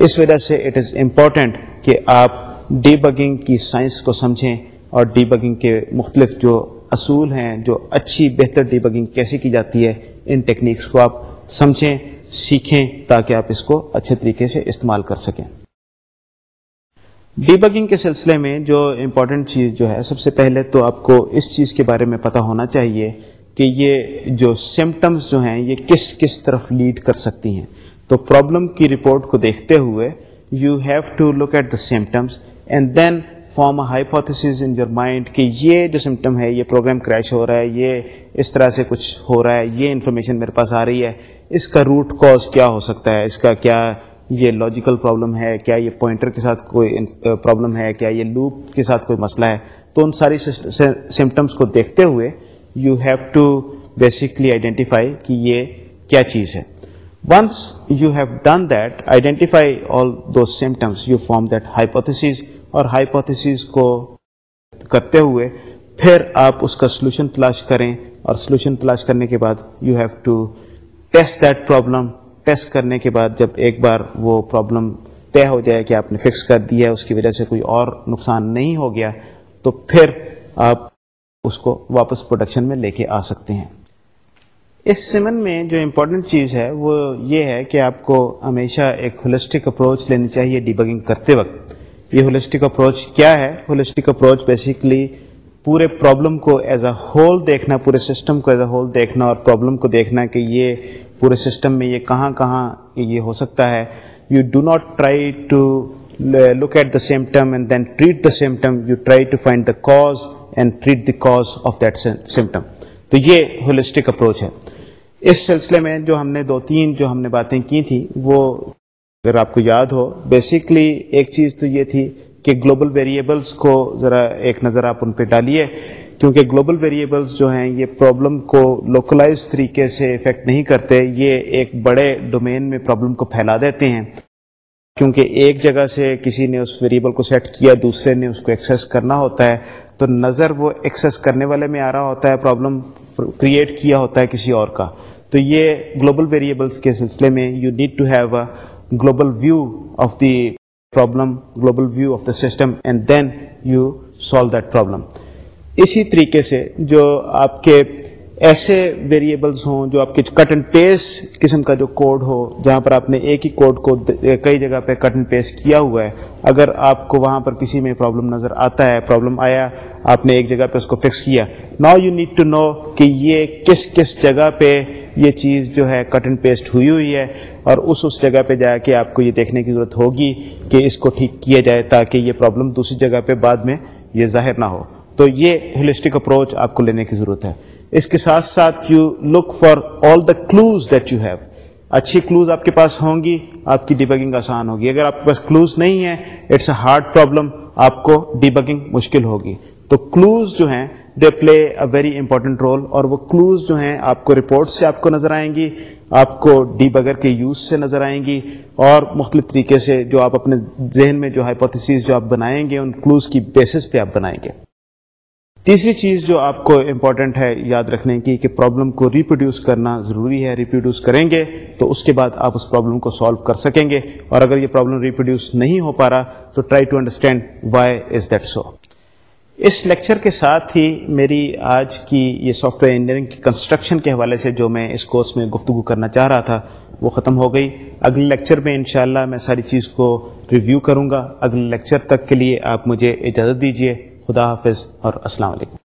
اس وجہ سے اٹ از امپورٹینٹ کہ آپ ڈی بگنگ کی سائنس کو سمجھیں اور ڈی بگنگ کے مختلف جو اصول ہیں، جو اچھی بہتر ڈی بگنگ کیسے کی جاتی ہے، ان ٹیکنیکس کو آپ سمجھیں، سیکھیں تاکہ آپ اس کو اچھے طریقے سے استعمال کر سکیں۔ ڈی بگنگ کے سلسلے میں جو امپورٹنٹ چیز جو ہے، سب سے پہلے تو آپ کو اس چیز کے بارے میں پتہ ہونا چاہیے کہ یہ جو سمٹمز جو ہیں، یہ کس کس طرف لیڈ کر سکتی ہیں۔ تو پرابلم کی رپورٹ کو دیکھتے ہوئے you have to look at the symptoms and then form hypothesis in your mind کہ یہ جو سمٹم ہے، یہ پروگرام کریش ہو رہا ہے، یہ اس طرح سے کچھ ہو رہا ہے، یہ انفارمیشن میرے پاس آ رہی ہے۔ اس کا روٹ کاز کیا ہو سکتا ہے؟ اس کا کیا یہ لاجیکل پرابلم ہے، کیا یہ پوائنٹر کے ساتھ کوئی پرابلم ہے، کیا یہ لوپ کے ساتھ کوئی مسئلہ ہے؟ تو ان ساری سمٹمس کو دیکھتے ہوئے you have to basically identify کہ یہ کیا چیز ہے۔ Once you have done that identify all the symptoms you form that hypothesis اور ہائیپوتھس کو کرتے ہوئے پھر آپ اس کا سولوشن تلاش کریں اور سولوشن تلاش کرنے کے بعد you have to test that problem test کرنے کے بعد جب ایک بار وہ پرابلم طے ہو جائے کہ آپ نے فکس کر دیا اس کی وجہ سے کوئی اور نقصان نہیں ہو گیا، تو پھر آپ اس کو واپس پروڈکشن میں لے کے آ سکتے ہیں۔ اس سمن میں جو امپورٹنٹ چیز ہے، وہ یہ ہے کہ آپ کو ہمیشہ ایک ہولسٹک اپروچ لینی چاہیے ڈی بگنگ کرتے وقت۔ یہ ہولسٹک اپروچ کیا ہے؟ ہولسٹک اپروچ بیسیکلی پورے پرابلم کو ایز اے ہول دیکھنا، پورے سسٹم کو ایز اے ہول دیکھنا اور پرابلم کو دیکھنا کہ یہ پورے سسٹم میں یہ کہاں کہاں یہ ہو سکتا ہے۔ You do not try to look at the symptom and then treat the symptom you try to find the cause and treat the cause of that symptom تو یہ ہولسٹک اپروچ ہے۔ اس سلسلے میں جو ہم نے دو تین جو ہم نے باتیں کی تھیں وہ اگر آپ کو یاد ہو بیسکلی ایک چیز تو یہ تھی کہ گلوبل ویریبلس کو ذرا ایک نظر آپ ان پہ ڈالیے۔ کیونکہ گلوبل ویریبلس جو ہیں یہ پرابلم کو لوکلائز طریقے سے افیکٹ نہیں کرتے، یہ ایک بڑے ڈومین میں پرابلم کو پھیلا دیتے ہیں۔ کیونکہ ایک جگہ سے کسی نے اس ویریبل کو سیٹ کیا، دوسرے نے اس کو ایکسیس کرنا ہوتا ہے، تو نظر وہ ایکسیس کرنے والے میں آ رہا ہوتا ہے پرابلم کریٹ کیا ہوتا ہے کسی اور کا۔ تو یہ گلوبل ویریبلس کے سلسلے میں you need to have a global view of the problem global view of the system and then you solve that problem اسی طریقے سے جو آپ کے ایسے ویریبلس ہوں، جو آپ کے کٹ اینڈ پیسٹ قسم کا جو کوڈ ہو، جہاں پر آپ نے ایک ہی کوڈ کو کئی جگہ پہ کٹ اینڈ پیسٹ کیا ہوا ہے، اگر آپ کو وہاں پر کسی میں پرابلم نظر آتا ہے پرابلم آیا، آپ نے ایک جگہ پہ اس کو فکس کیا now you need to know کہ یہ کس کس جگہ پہ یہ چیز جو ہے کٹ اینڈ پیسٹ ہوئی ہوئی ہے، اور اس اس جگہ پہ جا کے آپ کو یہ دیکھنے کی ضرورت ہوگی کہ اس کو ٹھیک کیا جائے تاکہ یہ پرابلم دوسری جگہ پہ بعد میں یہ ظاہر نہ ہو۔ تو یہ ہولسٹک اپروچ آپ کو لینے کی ضرورت ہے۔ اس کے ساتھ ساتھ you look for all the clues that you have اچھی کلوز آپ کے پاس ہوں گی، آپ کی ڈیبگنگ آسان ہوگی۔ اگر آپ کے پاس کلوز نہیں ہے اٹس اے ہارڈ پرابلم آپ کو ڈیبگنگ مشکل ہوگی۔ تو کلوز جو ہیں they play a very important role اور وہ کلوز جو ہیں، آپ کو رپورٹ سے آپ کو نظر آئیں گی، آپ کو ڈی بگر کے یوز سے نظر آئیں گی، اور مختلف طریقے سے جو آپ اپنے ذہن میں جو ہائپوتھسیز جو آپ بنائیں گے، ان کلوز کی بیسس پہ آپ بنائیں گے۔ تیسری چیز جو آپ کو امپورٹنٹ ہے یاد رکھنے کی کہ پرابلم کو ریپروڈیوس کرنا ضروری ہے ریپروڈیوس کریں گے تو اس کے بعد آپ اس پرابلم کو سالو کر سکیں گے۔ اور اگر یہ پرابلم ریپروڈیوس نہیں ہو پا رہا تو try to understand why is that so us lecture کے ساتھ ہی میری آج کی یہ سافٹ ویئر انجینئرنگ کی کنسٹرکشن کے حوالے سے جو میں اس کورس میں گفتگو کرنا چاہ رہا تھا وہ ختم ہو گئی۔ اگلے لیکچر میں انشاءاللہ میں ساری چیز کو ریویو کروں گا۔ اگلے لیکچر تک کے لیے آپ مجھے اجازت دیجیے خدا حافظ اور السلام علیکم۔